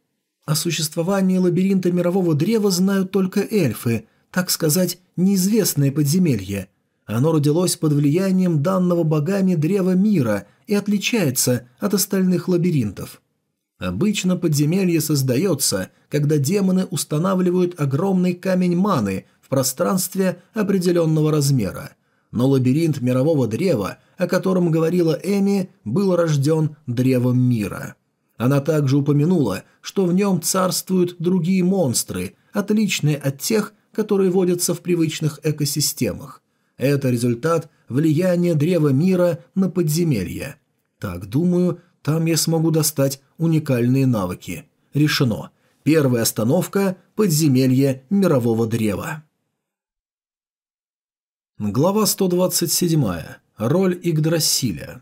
О существовании лабиринта мирового древа знают только эльфы, так сказать, неизвестное подземелье. Оно родилось под влиянием данного богами древа мира и отличается от остальных лабиринтов. Обычно подземелье создается, когда демоны устанавливают огромный камень маны в пространстве определенного размера. Но лабиринт мирового древа, о котором говорила Эми, был рожден древом мира. Она также упомянула, что в нем царствуют другие монстры, отличные от тех, которые водятся в привычных экосистемах. Это результат влияния древа мира на подземелье. Так, думаю, там я смогу достать уникальные навыки. Решено. Первая остановка – подземелье мирового древа. Глава 127. Роль Игдрасиля.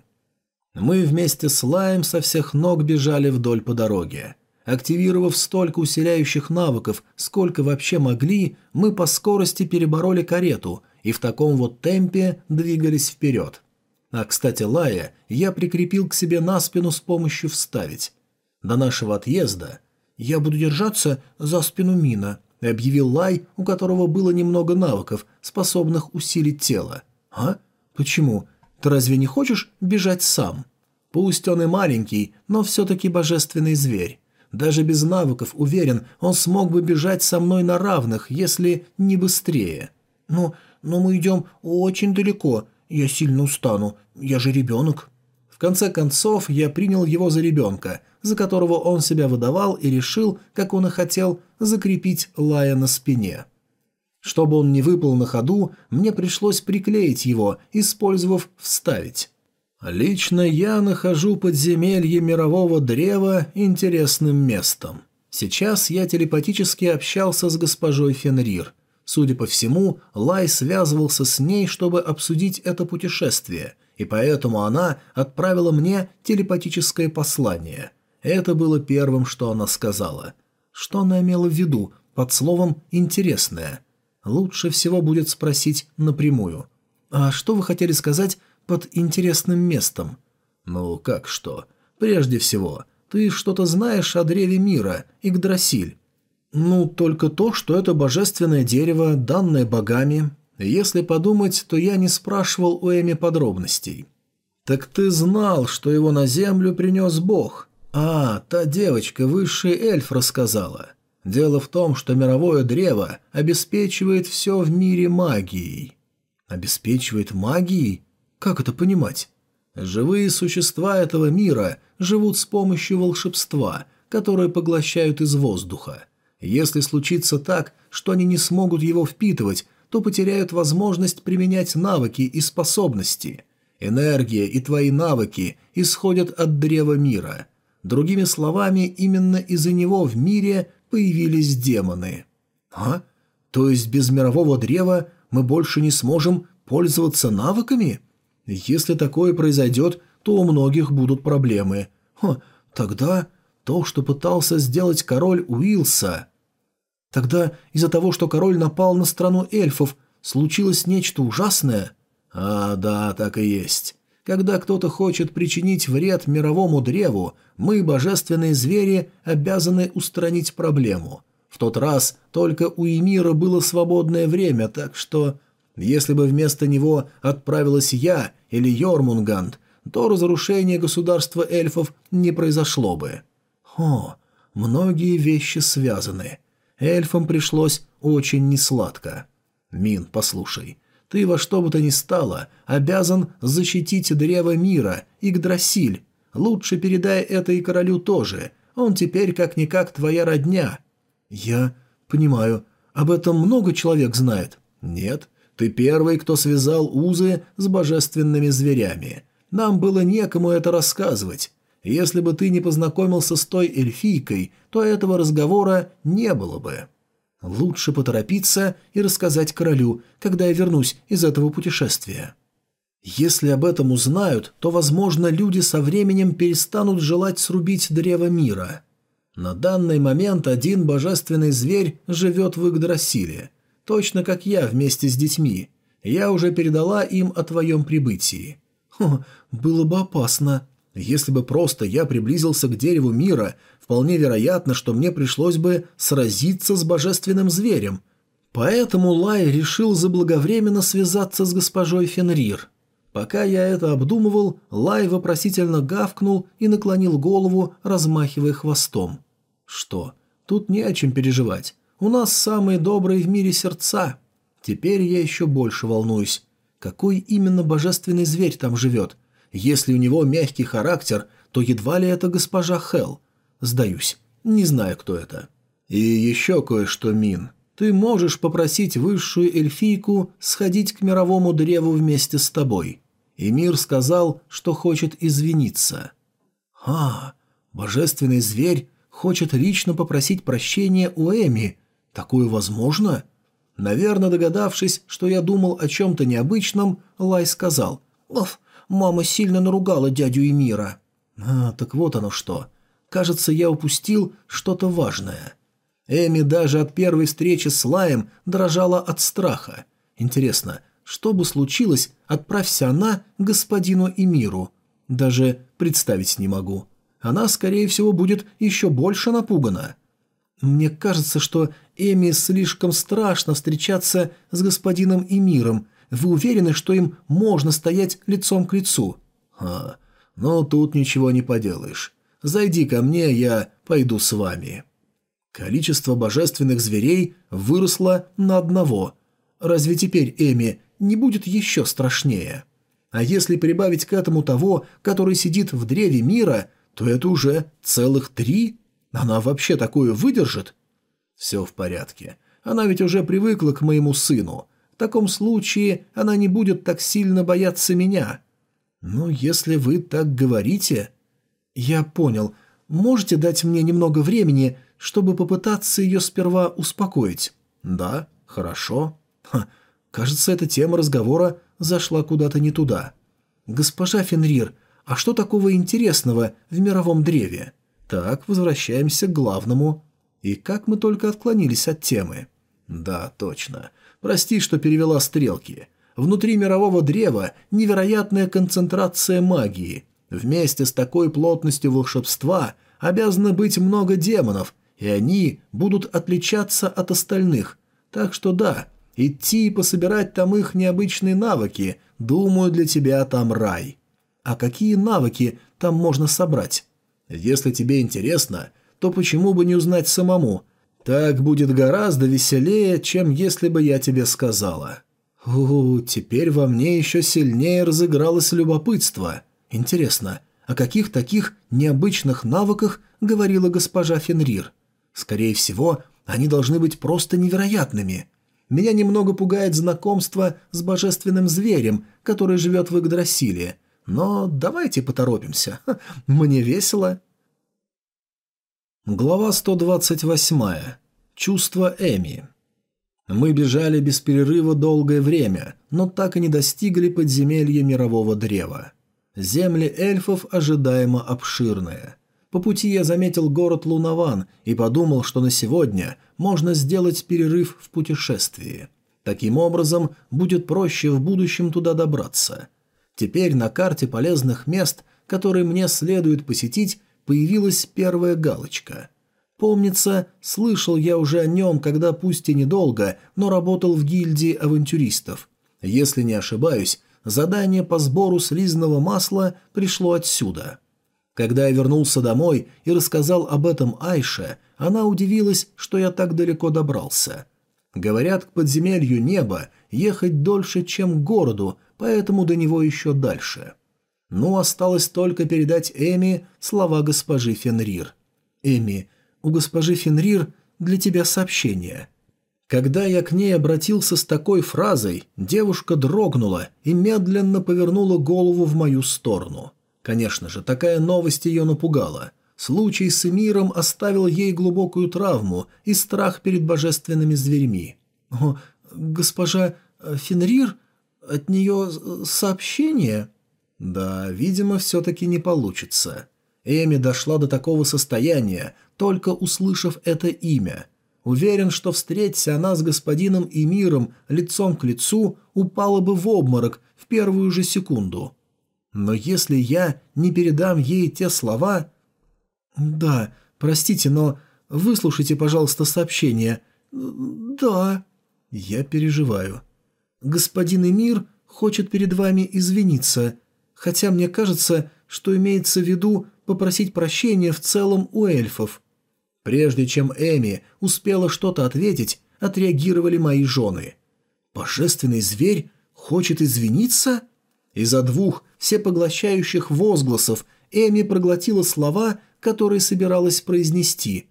Мы вместе с Лаем со всех ног бежали вдоль по дороге. Активировав столько усиляющих навыков, сколько вообще могли, мы по скорости перебороли карету и в таком вот темпе двигались вперед. А, кстати, Лая я прикрепил к себе на спину с помощью «вставить». До нашего отъезда я буду держаться за спину Мина, объявил Лай, у которого было немного навыков, способных усилить тело. А? Почему? Ты разве не хочешь бежать сам? Пусть он и маленький, но все-таки божественный зверь. Даже без навыков, уверен, он смог бы бежать со мной на равных, если не быстрее. Но, но мы идем очень далеко. Я сильно устану. Я же ребенок. В конце концов, я принял его за ребенка, за которого он себя выдавал и решил, как он и хотел, закрепить Лая на спине. Чтобы он не выпал на ходу, мне пришлось приклеить его, использовав «вставить». Лично я нахожу подземелье мирового древа интересным местом. Сейчас я телепатически общался с госпожой Фенрир. Судя по всему, Лай связывался с ней, чтобы обсудить это путешествие, и поэтому она отправила мне телепатическое послание. Это было первым, что она сказала. Что она имела в виду под словом «интересное»? Лучше всего будет спросить напрямую. «А что вы хотели сказать под интересным местом. Ну, как что? Прежде всего, Ты что-то знаешь о древе мира, Игдрасиль?» «Ну, только то, что это божественное дерево, данное богами. Если подумать, то я не спрашивал у Эми подробностей». «Так ты знал, что его на землю принес бог?» «А, та девочка, высший эльф, рассказала. Дело в том, что мировое древо обеспечивает все в мире магией». «Обеспечивает магией? Как это понимать?» «Живые существа этого мира живут с помощью волшебства, которое поглощают из воздуха. Если случится так, что они не смогут его впитывать, то потеряют возможность применять навыки и способности. Энергия и твои навыки исходят от древа мира. Другими словами, именно из-за него в мире появились демоны. А? То есть без мирового древа мы больше не сможем пользоваться навыками? Если такое произойдет, то у многих будут проблемы. Ха, тогда то, что пытался сделать король Уилса... Тогда из-за того, что король напал на страну эльфов, случилось нечто ужасное? А, да, так и есть. Когда кто-то хочет причинить вред мировому древу, мы, божественные звери, обязаны устранить проблему. В тот раз только у Эмира было свободное время, так что... Если бы вместо него отправилась я или Йормунганд, то разрушение государства эльфов не произошло бы. О, многие вещи связаны. Эльфам пришлось очень несладко. Мин, послушай, ты во что бы то ни стало обязан защитить древо мира, Игдрасиль. Лучше передай это и королю тоже. Он теперь как-никак твоя родня». «Я понимаю. Об этом много человек знает?» «Нет. Ты первый, кто связал узы с божественными зверями. Нам было некому это рассказывать. Если бы ты не познакомился с той эльфийкой, то этого разговора не было бы». Лучше поторопиться и рассказать королю, когда я вернусь из этого путешествия. Если об этом узнают, то, возможно, люди со временем перестанут желать срубить древо мира. На данный момент один божественный зверь живет в Игдрасиле, точно как я вместе с детьми. Я уже передала им о твоем прибытии. Хо, было бы опасно. Если бы просто я приблизился к дереву мира, вполне вероятно, что мне пришлось бы сразиться с божественным зверем. Поэтому Лай решил заблаговременно связаться с госпожой Фенрир. Пока я это обдумывал, Лай вопросительно гавкнул и наклонил голову, размахивая хвостом. Что? Тут не о чем переживать. У нас самые добрые в мире сердца. Теперь я еще больше волнуюсь. Какой именно божественный зверь там живет? Если у него мягкий характер, то едва ли это госпожа Хел. Сдаюсь. Не знаю, кто это. И еще кое-что, Мин. Ты можешь попросить высшую эльфийку сходить к мировому древу вместе с тобой. Эмир сказал, что хочет извиниться. А, божественный зверь хочет лично попросить прощения у Эми. Такое возможно? Наверное, догадавшись, что я думал о чем-то необычном, Лай сказал. «Оф, Мама сильно наругала дядю Эмира. А, так вот оно что. Кажется, я упустил что-то важное. Эми даже от первой встречи с Лаем дрожала от страха. Интересно, что бы случилось, отправься она господину Эмиру? Даже представить не могу. Она, скорее всего, будет еще больше напугана. Мне кажется, что Эми слишком страшно встречаться с господином Эмиром, вы уверены, что им можно стоять лицом к лицу?» «А, ну тут ничего не поделаешь. Зайди ко мне, я пойду с вами». Количество божественных зверей выросло на одного. Разве теперь Эми не будет еще страшнее? А если прибавить к этому того, который сидит в древе мира, то это уже целых три? Она вообще такое выдержит? Все в порядке. Она ведь уже привыкла к моему сыну таком случае она не будет так сильно бояться меня. Ну, если вы так говорите... Я понял. Можете дать мне немного времени, чтобы попытаться ее сперва успокоить? Да, хорошо. Ха, кажется, эта тема разговора зашла куда-то не туда. Госпожа Фенрир, а что такого интересного в мировом древе? Так, возвращаемся к главному. И как мы только отклонились от темы. Да, точно. Прости, что перевела стрелки. Внутри мирового древа невероятная концентрация магии. Вместе с такой плотностью волшебства обязано быть много демонов, и они будут отличаться от остальных. Так что да, идти и пособирать там их необычные навыки, думаю, для тебя там рай. А какие навыки там можно собрать? Если тебе интересно, то почему бы не узнать самому? Так будет гораздо веселее, чем если бы я тебе сказала. У, теперь во мне еще сильнее разыгралось любопытство. Интересно, о каких таких необычных навыках говорила госпожа Фенрир? Скорее всего, они должны быть просто невероятными. Меня немного пугает знакомство с божественным зверем, который живет в Игдрасиле. Но давайте поторопимся. Мне весело. Глава 128. Чувство Эми. Мы бежали без перерыва долгое время, но так и не достигли подземелья мирового древа. Земли эльфов ожидаемо обширные. По пути я заметил город Лунован и подумал, что на сегодня можно сделать перерыв в путешествии. Таким образом, будет проще в будущем туда добраться. Теперь на карте полезных мест, которые мне следует посетить, появилась первая галочка. Помнится, слышал я уже о нем, когда пусть и недолго, но работал в гильдии авантюристов. Если не ошибаюсь, задание по сбору слизного масла пришло отсюда. Когда я вернулся домой и рассказал об этом Айше, она удивилась, что я так далеко добрался. Говорят, к подземелью неба ехать дольше, чем к городу, поэтому до него еще дальше. Ну, осталось только передать Эми слова госпожи Фенрир. «Эми, у госпожи Фенрир для тебя сообщение». Когда я к ней обратился с такой фразой, девушка дрогнула и медленно повернула голову в мою сторону. Конечно же, такая новость ее напугала. Случай с Эмиром оставил ей глубокую травму и страх перед божественными зверьми. «О, госпожа э, Фенрир? От нее сообщение?» «Да, видимо, все-таки не получится». Эми дошла до такого состояния, только услышав это имя. Уверен, что встреться она с господином Эмиром лицом к лицу, упала бы в обморок в первую же секунду. Но если я не передам ей те слова... Да, простите, но выслушайте, пожалуйста, сообщение. Да. Я переживаю. Господин Эмир хочет перед вами извиниться, хотя мне кажется, что имеется в виду попросить прощения в целом у эльфов. Прежде чем Эми успела что-то ответить, отреагировали мои жены. «Божественный зверь хочет извиниться?» Из-за двух всепоглощающих возгласов Эми проглотила слова, которые собиралась произнести.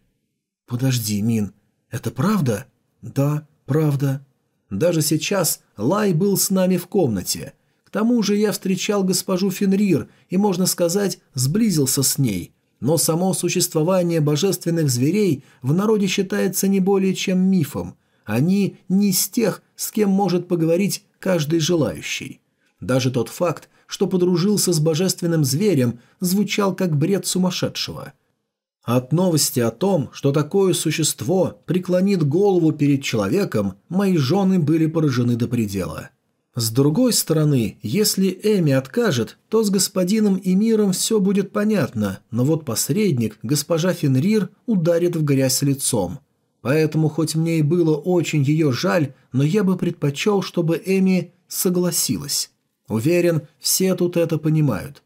«Подожди, Мин, это правда?» «Да, правда». Даже сейчас Лай был с нами в комнате. К тому же я встречал госпожу Фенрир и, можно сказать, сблизился с ней. Но само существование божественных зверей в народе считается не более чем мифом. Они не из тех, с кем может поговорить каждый желающий. Даже тот факт, что подружился с божественным зверем, звучал как бред сумасшедшего. От новости о том, что такое существо преклонит голову перед человеком, мои жены были поражены до предела. С другой стороны, если Эми откажет, то с господином и миром все будет понятно, но вот посредник, госпожа Фенрир, ударит в грязь лицом. Поэтому, хоть мне и было очень ее жаль, но я бы предпочел, чтобы Эми согласилась. Уверен, все тут это понимают.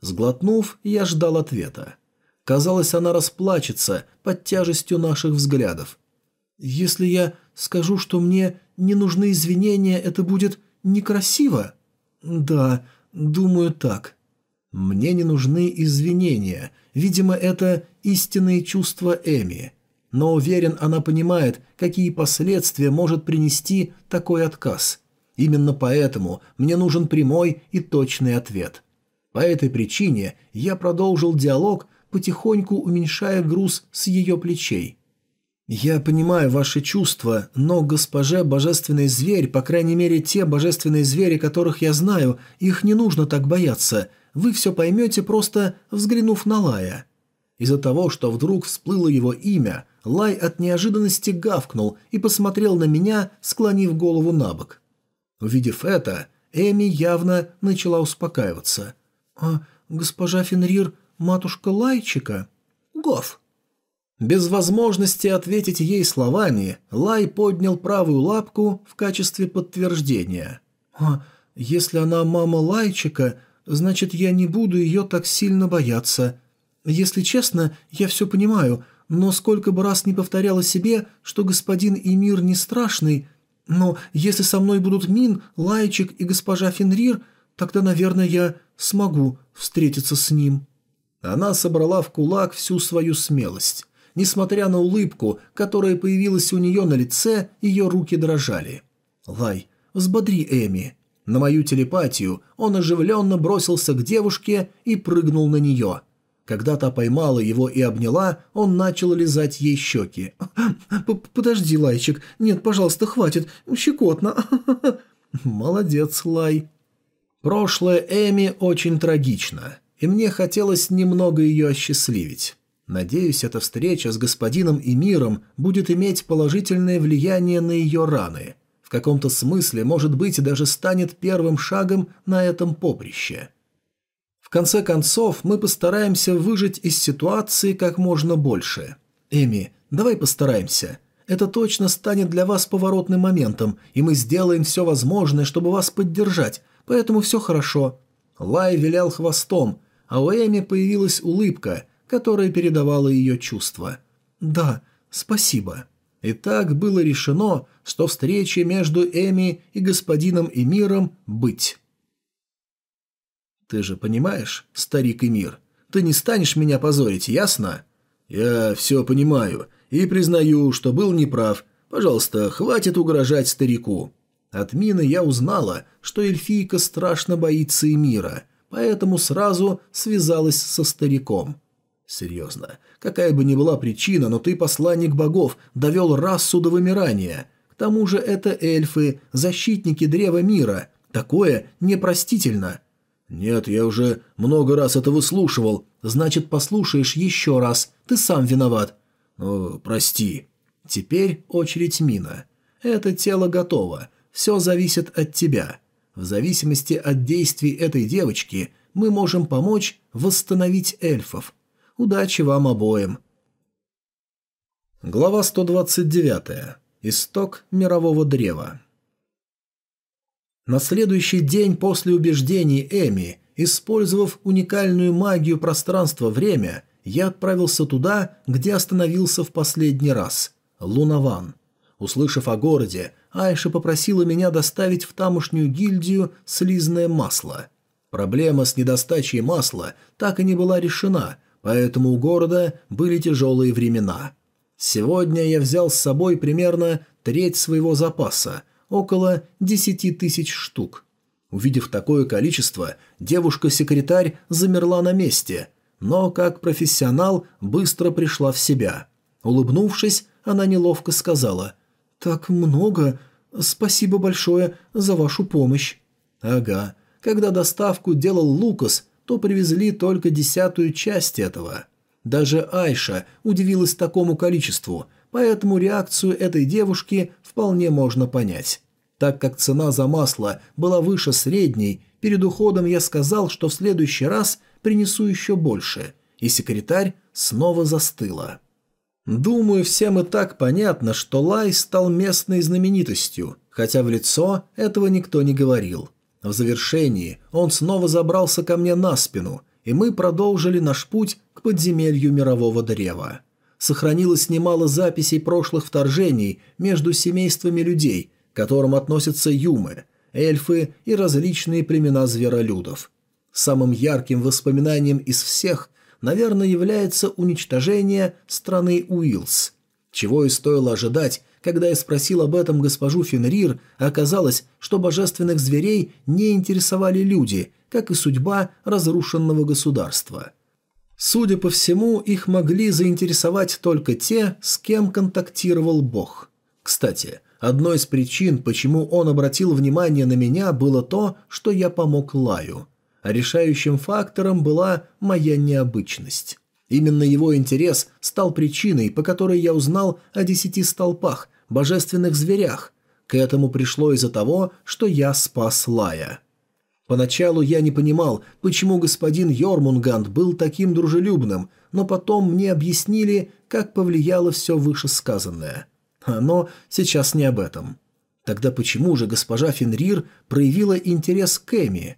Сглотнув, я ждал ответа. Казалось, она расплачется под тяжестью наших взглядов. «Если я скажу, что мне не нужны извинения, это будет некрасиво?» «Да, думаю так». «Мне не нужны извинения. Видимо, это истинные чувства Эми. Но уверен, она понимает, какие последствия может принести такой отказ. Именно поэтому мне нужен прямой и точный ответ. По этой причине я продолжил диалог, потихоньку уменьшая груз с ее плечей. «Я понимаю ваши чувства, но госпоже божественный зверь, по крайней мере те божественные звери, которых я знаю, их не нужно так бояться. Вы все поймете, просто взглянув на Лая». Из-за того, что вдруг всплыло его имя, Лай от неожиданности гавкнул и посмотрел на меня, склонив голову на бок. Увидев это, Эми явно начала успокаиваться. «А госпожа Фенрир – матушка Лайчика?» Гов». Без возможности ответить ей словами, Лай поднял правую лапку в качестве подтверждения. «А, если она мама Лайчика, значит, я не буду ее так сильно бояться. Если честно, я все понимаю, но сколько бы раз не повторяла себе, что господин Эмир не страшный, но если со мной будут Мин, Лайчик и госпожа Фенрир, тогда, наверное, я смогу встретиться с ним». Она собрала в кулак всю свою смелость. Несмотря на улыбку, которая появилась у нее на лице, ее руки дрожали. «Лай, взбодри Эми». На мою телепатию он оживленно бросился к девушке и прыгнул на нее. Когда та поймала его и обняла, он начал лизать ей щеки. «Подожди, Лайчик. Нет, пожалуйста, хватит. Щекотно». *laughs* «Молодец, Лай». Прошлое Эми очень трагично, и мне хотелось немного ее осчастливить. Надеюсь, эта встреча с господином и миром будет иметь положительное влияние на ее раны. В каком-то смысле, может быть, даже станет первым шагом на этом поприще. В конце концов, мы постараемся выжить из ситуации как можно больше. Эми, давай постараемся. Это точно станет для вас поворотным моментом, и мы сделаем все возможное, чтобы вас поддержать, поэтому все хорошо». Лай вилял хвостом, а у Эми появилась улыбка – которая передавала ее чувства. «Да, спасибо». И так было решено, что встреча между Эми и господином Эмиром быть. «Ты же понимаешь, старик Эмир, ты не станешь меня позорить, ясно?» «Я все понимаю и признаю, что был неправ. Пожалуйста, хватит угрожать старику». От Мины я узнала, что эльфийка страшно боится Эмира, поэтому сразу связалась со стариком. Серьезно. Какая бы ни была причина, но ты посланник богов, довел расу до вымирания. К тому же это эльфы, защитники древа мира. Такое непростительно. Нет, я уже много раз это выслушивал. Значит, послушаешь еще раз. Ты сам виноват. Ну, прости. Теперь очередь Мина. Это тело готово. Все зависит от тебя. В зависимости от действий этой девочки мы можем помочь восстановить эльфов, Удачи вам обоим. Глава 129. Исток мирового древа. На следующий день после убеждений Эми, использовав уникальную магию пространства-время, я отправился туда, где остановился в последний раз – Лунаван. Услышав о городе, Айша попросила меня доставить в тамошнюю гильдию слизное масло. Проблема с недостачей масла так и не была решена – поэтому у города были тяжелые времена. Сегодня я взял с собой примерно треть своего запаса, около десяти тысяч штук. Увидев такое количество, девушка-секретарь замерла на месте, но как профессионал быстро пришла в себя. Улыбнувшись, она неловко сказала «Так много. Спасибо большое за вашу помощь». «Ага. Когда доставку делал Лукас, то привезли только десятую часть этого. Даже Айша удивилась такому количеству, поэтому реакцию этой девушки вполне можно понять. Так как цена за масло была выше средней, перед уходом я сказал, что в следующий раз принесу еще больше, и секретарь снова застыла. Думаю, всем и так понятно, что Лай стал местной знаменитостью, хотя в лицо этого никто не говорил. В завершении он снова забрался ко мне на спину, и мы продолжили наш путь к подземелью мирового древа. Сохранилось немало записей прошлых вторжений между семействами людей, к которым относятся юмы, эльфы и различные племена зверолюдов. Самым ярким воспоминанием из всех, наверное, является уничтожение страны Уилс, чего и стоило ожидать когда я спросил об этом госпожу Фенрир, оказалось, что божественных зверей не интересовали люди, как и судьба разрушенного государства. Судя по всему, их могли заинтересовать только те, с кем контактировал Бог. Кстати, одной из причин, почему он обратил внимание на меня, было то, что я помог Лаю. А решающим фактором была моя необычность. Именно его интерес стал причиной, по которой я узнал о десяти столпах, божественных зверях. К этому пришло из-за того, что я спас Лая. Поначалу я не понимал, почему господин Йормунганд был таким дружелюбным, но потом мне объяснили, как повлияло все вышесказанное. Но сейчас не об этом. Тогда почему же госпожа Фенрир проявила интерес к Эми?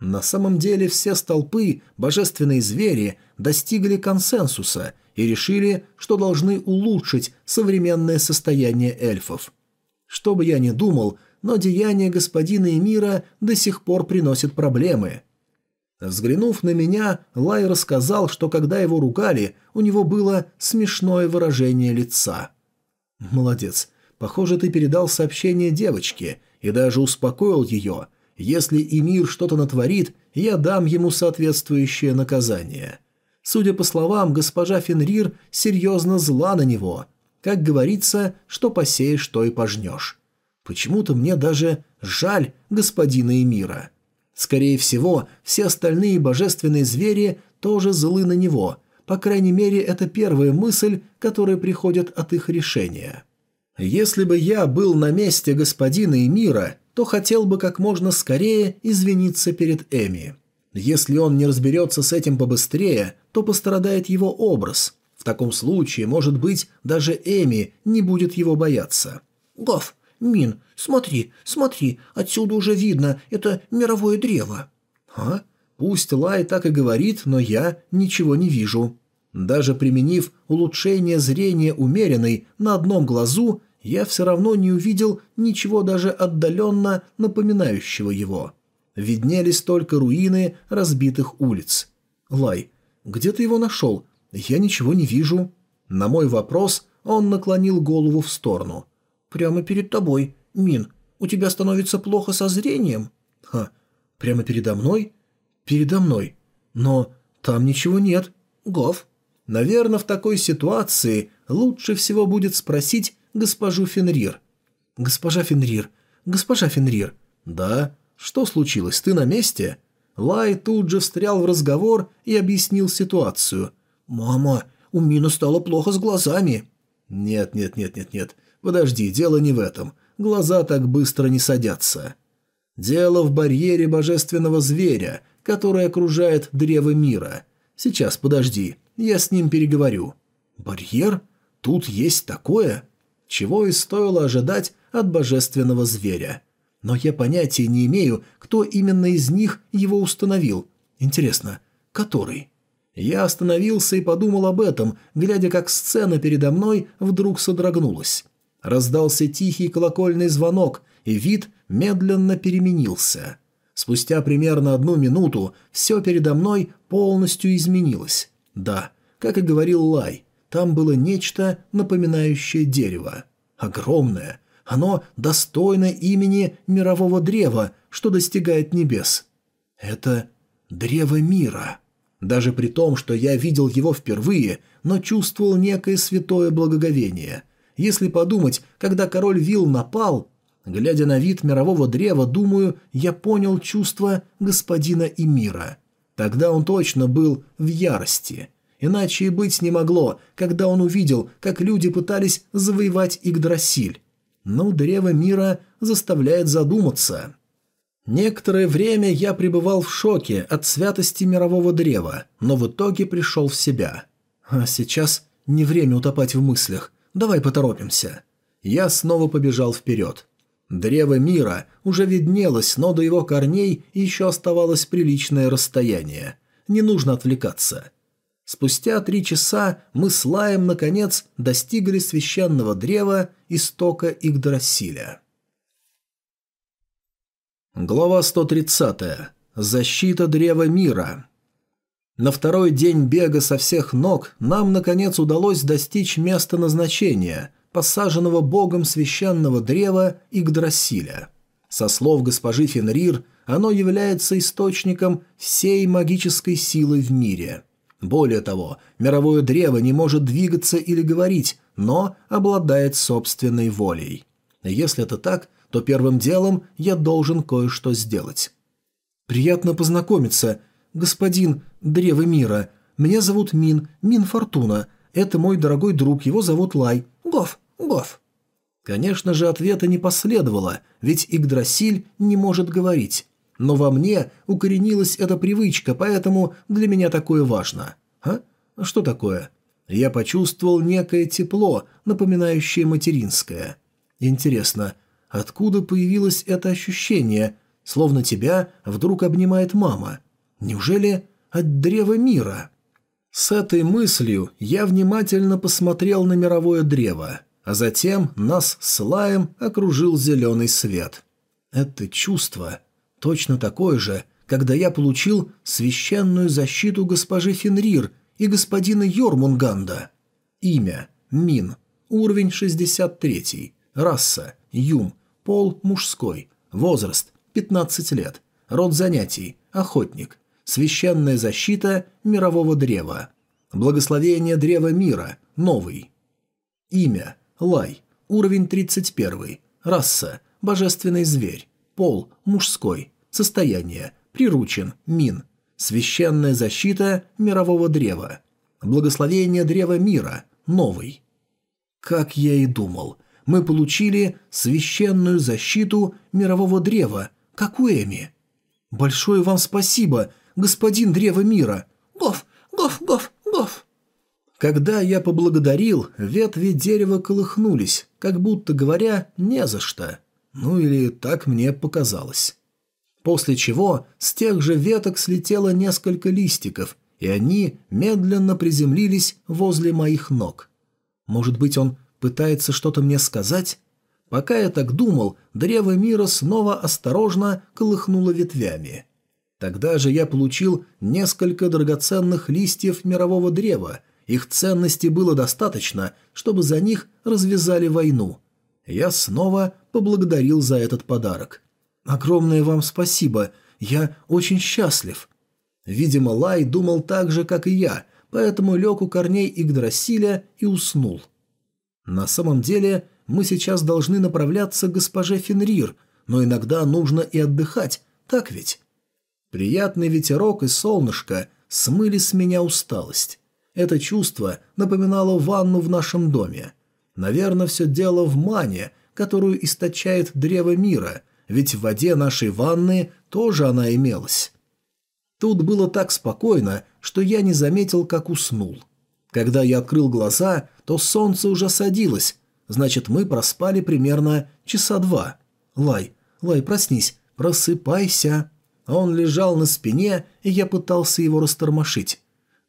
На самом деле все столпы, божественные звери, достигли консенсуса и решили, что должны улучшить современное состояние эльфов. Что бы я ни думал, но деяния господина Эмира до сих пор приносят проблемы. Взглянув на меня, Лай рассказал, что когда его ругали, у него было смешное выражение лица. «Молодец. Похоже, ты передал сообщение девочке и даже успокоил ее. Если Эмир что-то натворит, я дам ему соответствующее наказание». Судя по словам, госпожа Фенрир серьезно зла на него. Как говорится, что посеешь, то и пожнешь. Почему-то мне даже жаль господина Эмира. Скорее всего, все остальные божественные звери тоже злы на него. По крайней мере, это первая мысль, которая приходит от их решения. Если бы я был на месте господина Эмира, то хотел бы как можно скорее извиниться перед Эми. Если он не разберется с этим побыстрее, то пострадает его образ. В таком случае, может быть, даже Эми не будет его бояться. «Гав, Мин, смотри, смотри, отсюда уже видно, это мировое древо». «А? Пусть Лай так и говорит, но я ничего не вижу». Даже применив улучшение зрения умеренной на одном глазу, я все равно не увидел ничего даже отдаленно напоминающего его. Виднелись только руины разбитых улиц. «Лай, где ты его нашел? Я ничего не вижу». На мой вопрос он наклонил голову в сторону. «Прямо перед тобой, Мин. У тебя становится плохо со зрением?» «Ха, прямо передо мной?» «Передо мной. Но там ничего нет». «Гов». Наверное, в такой ситуации лучше всего будет спросить госпожу Фенрир. «Госпожа Фенрир, госпожа Фенрир». «Да? Что случилось? Ты на месте?» Лай тут же встрял в разговор и объяснил ситуацию. «Мама, у Мина стало плохо с глазами». «Нет, нет, нет, нет, нет. Подожди, дело не в этом. Глаза так быстро не садятся. Дело в барьере божественного зверя, который окружает древо мира. Сейчас, подожди, я с ним переговорю». «Барьер? Тут есть такое?» Чего и стоило ожидать от божественного зверя. Но я понятия не имею, кто именно из них его установил. Интересно, который? Я остановился и подумал об этом, глядя, как сцена передо мной вдруг содрогнулась. Раздался тихий колокольный звонок, и вид медленно переменился. Спустя примерно одну минуту все передо мной полностью изменилось. Да, как и говорил Лай, там было нечто, напоминающее дерево. Огромное. Оно достойно имени мирового древа, что достигает небес. Это древо мира. Даже при том, что я видел его впервые, но чувствовал некое святое благоговение. Если подумать, когда король Вил напал, глядя на вид мирового древа, думаю, я понял чувство господина и мира. Тогда он точно был в ярости. Иначе и быть не могло, когда он увидел, как люди пытались завоевать Игдрасиль. Но древо мира заставляет задуматься. Некоторое время я пребывал в шоке от святости мирового древа, но в итоге пришел в себя. А сейчас не время утопать в мыслях. Давай поторопимся. Я снова побежал вперед. Древо мира уже виднелось, но до его корней еще оставалось приличное расстояние. Не нужно отвлекаться. Спустя три часа мы с Лаем, наконец, достигли священного древа истока Игдрасиля. Глава 130. Защита древа мира. На второй день бега со всех ног нам, наконец, удалось достичь места назначения, посаженного богом священного древа Игдрасиля. Со слов госпожи Фенрир, оно является источником всей магической силы в мире – более того, мировое древо не может двигаться или говорить, но обладает собственной волей. Если это так, то первым делом я должен кое-что сделать. «Приятно познакомиться, господин Древо Мира. Меня зовут Мин, Мин Фортуна. Это мой дорогой друг, его зовут Лай. Гоф, Гоф». Конечно же, ответа не последовало, ведь Игдрасиль не может говорить. Но во мне укоренилась эта привычка, поэтому для меня такое важно. А? Что такое? Я почувствовал некое тепло, напоминающее материнское. Интересно, откуда появилось это ощущение, словно тебя вдруг обнимает мама? Неужели от древа мира?» С этой мыслью я внимательно посмотрел на мировое древо, а затем нас с Лаем окружил зеленый свет. Это чувство точно такое же, когда я получил священную защиту госпожи Фенрир и господина Йормунганда. Имя – Мин, уровень 63, раса – Юм, пол – мужской, возраст – 15 лет, род занятий – охотник, Священная защита мирового древа. Благословение древа мира. Новый. Имя. Лай. Уровень 31. Раса. Божественный зверь. Пол. Мужской. Состояние. Приручен. Мин. Священная защита мирового древа. Благословение древа мира. Новый. Как я и думал, мы получили священную защиту мирового древа, как у Эми. Большое вам спасибо, господин Древо Мира!» «Гоф! Гоф! Гоф! Гоф!» Когда я поблагодарил, ветви дерева колыхнулись, как будто говоря «не за что». Ну или так мне показалось. После чего с тех же веток слетело несколько листиков, и они медленно приземлились возле моих ног. Может быть, он пытается что-то мне сказать? Пока я так думал, древо мира снова осторожно колыхнуло ветвями. Тогда же я получил несколько драгоценных листьев мирового древа. Их ценности было достаточно, чтобы за них развязали войну. Я снова поблагодарил за этот подарок. «Огромное вам спасибо. Я очень счастлив». Видимо, Лай думал так же, как и я, поэтому лег у корней Игдрасиля и уснул. На самом деле, мы сейчас должны направляться к госпоже Фенрир, но иногда нужно и отдыхать, так ведь? Приятный ветерок и солнышко смыли с меня усталость. Это чувство напоминало ванну в нашем доме. Наверное, все дело в мане, которую источает древо мира, ведь в воде нашей ванны тоже она имелась. Тут было так спокойно, что я не заметил, как уснул. Когда я открыл глаза, то солнце уже садилось, значит, мы проспали примерно часа два. Лай, Лай, проснись, просыпайся. Он лежал на спине, и я пытался его растормошить.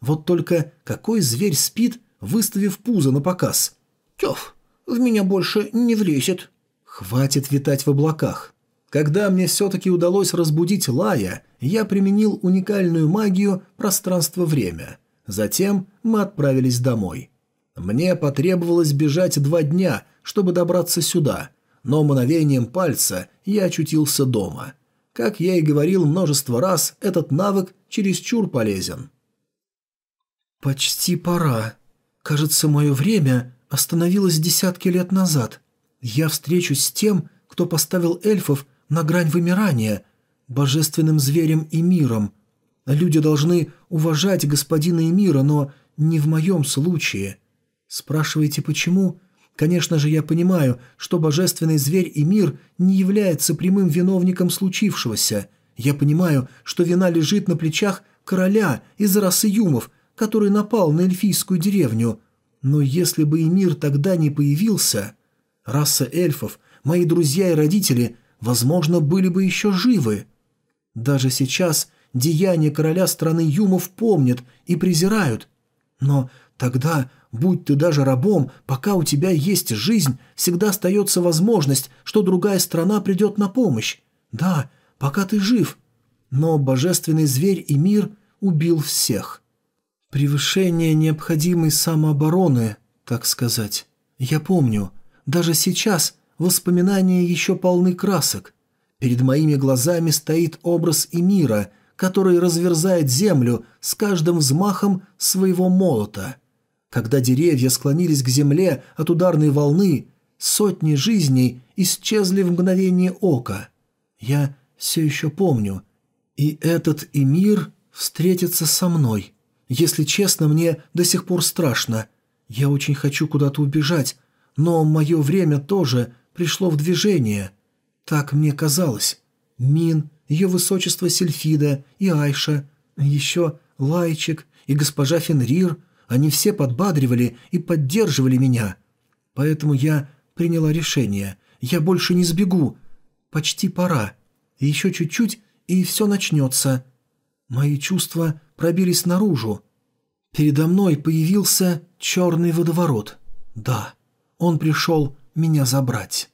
Вот только какой зверь спит, выставив пузо на показ? «Тёф, в меня больше не влезет». Хватит витать в облаках. Когда мне все-таки удалось разбудить Лая, я применил уникальную магию пространство-время. Затем мы отправились домой. Мне потребовалось бежать два дня, чтобы добраться сюда, но мановением пальца я очутился дома – как я и говорил множество раз, этот навык чересчур полезен. «Почти пора. Кажется, мое время остановилось десятки лет назад. Я встречусь с тем, кто поставил эльфов на грань вымирания, божественным зверем и миром. Люди должны уважать господина и мира, но не в моем случае. Спрашиваете, почему?» Конечно же, я понимаю, что божественный зверь и мир не является прямым виновником случившегося. Я понимаю, что вина лежит на плечах короля из расы юмов, который напал на эльфийскую деревню. Но если бы и мир тогда не появился, раса эльфов, мои друзья и родители, возможно, были бы еще живы. Даже сейчас деяния короля страны юмов помнят и презирают. Но тогда Будь ты даже рабом, пока у тебя есть жизнь, всегда остается возможность, что другая страна придет на помощь. Да, пока ты жив. Но божественный зверь и мир убил всех. Превышение необходимой самообороны, так сказать. Я помню, даже сейчас воспоминания еще полны красок. Перед моими глазами стоит образ Эмира, который разверзает землю с каждым взмахом своего молота – когда деревья склонились к земле от ударной волны, сотни жизней исчезли в мгновение ока. Я все еще помню. И этот Эмир встретится со мной. Если честно, мне до сих пор страшно. Я очень хочу куда-то убежать, но мое время тоже пришло в движение. Так мне казалось. Мин, ее высочество Сельфида и Айша, еще Лайчик и госпожа Фенрир – Они все подбадривали и поддерживали меня. Поэтому я приняла решение. Я больше не сбегу. Почти пора. Еще чуть-чуть, и все начнется. Мои чувства пробились наружу. Передо мной появился черный водоворот. Да, он пришел меня забрать.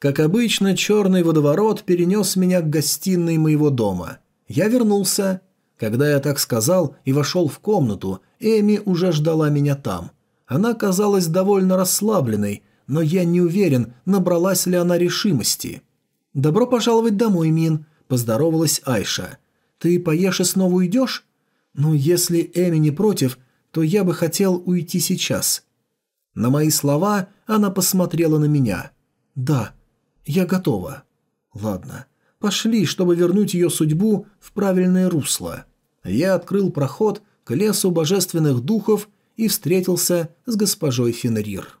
Как обычно, черный водоворот перенес меня к гостиной моего дома. Я вернулся. Когда я так сказал и вошел в комнату, Эми уже ждала меня там. Она казалась довольно расслабленной, но я не уверен, набралась ли она решимости. «Добро пожаловать домой, Мин», – поздоровалась Айша. «Ты поешь и снова уйдешь?» «Ну, если Эми не против, то я бы хотел уйти сейчас». На мои слова она посмотрела на меня. «Да, я готова». «Ладно, пошли, чтобы вернуть ее судьбу в правильное русло». Я открыл проход к лесу божественных духов и встретился с госпожой Фенрир.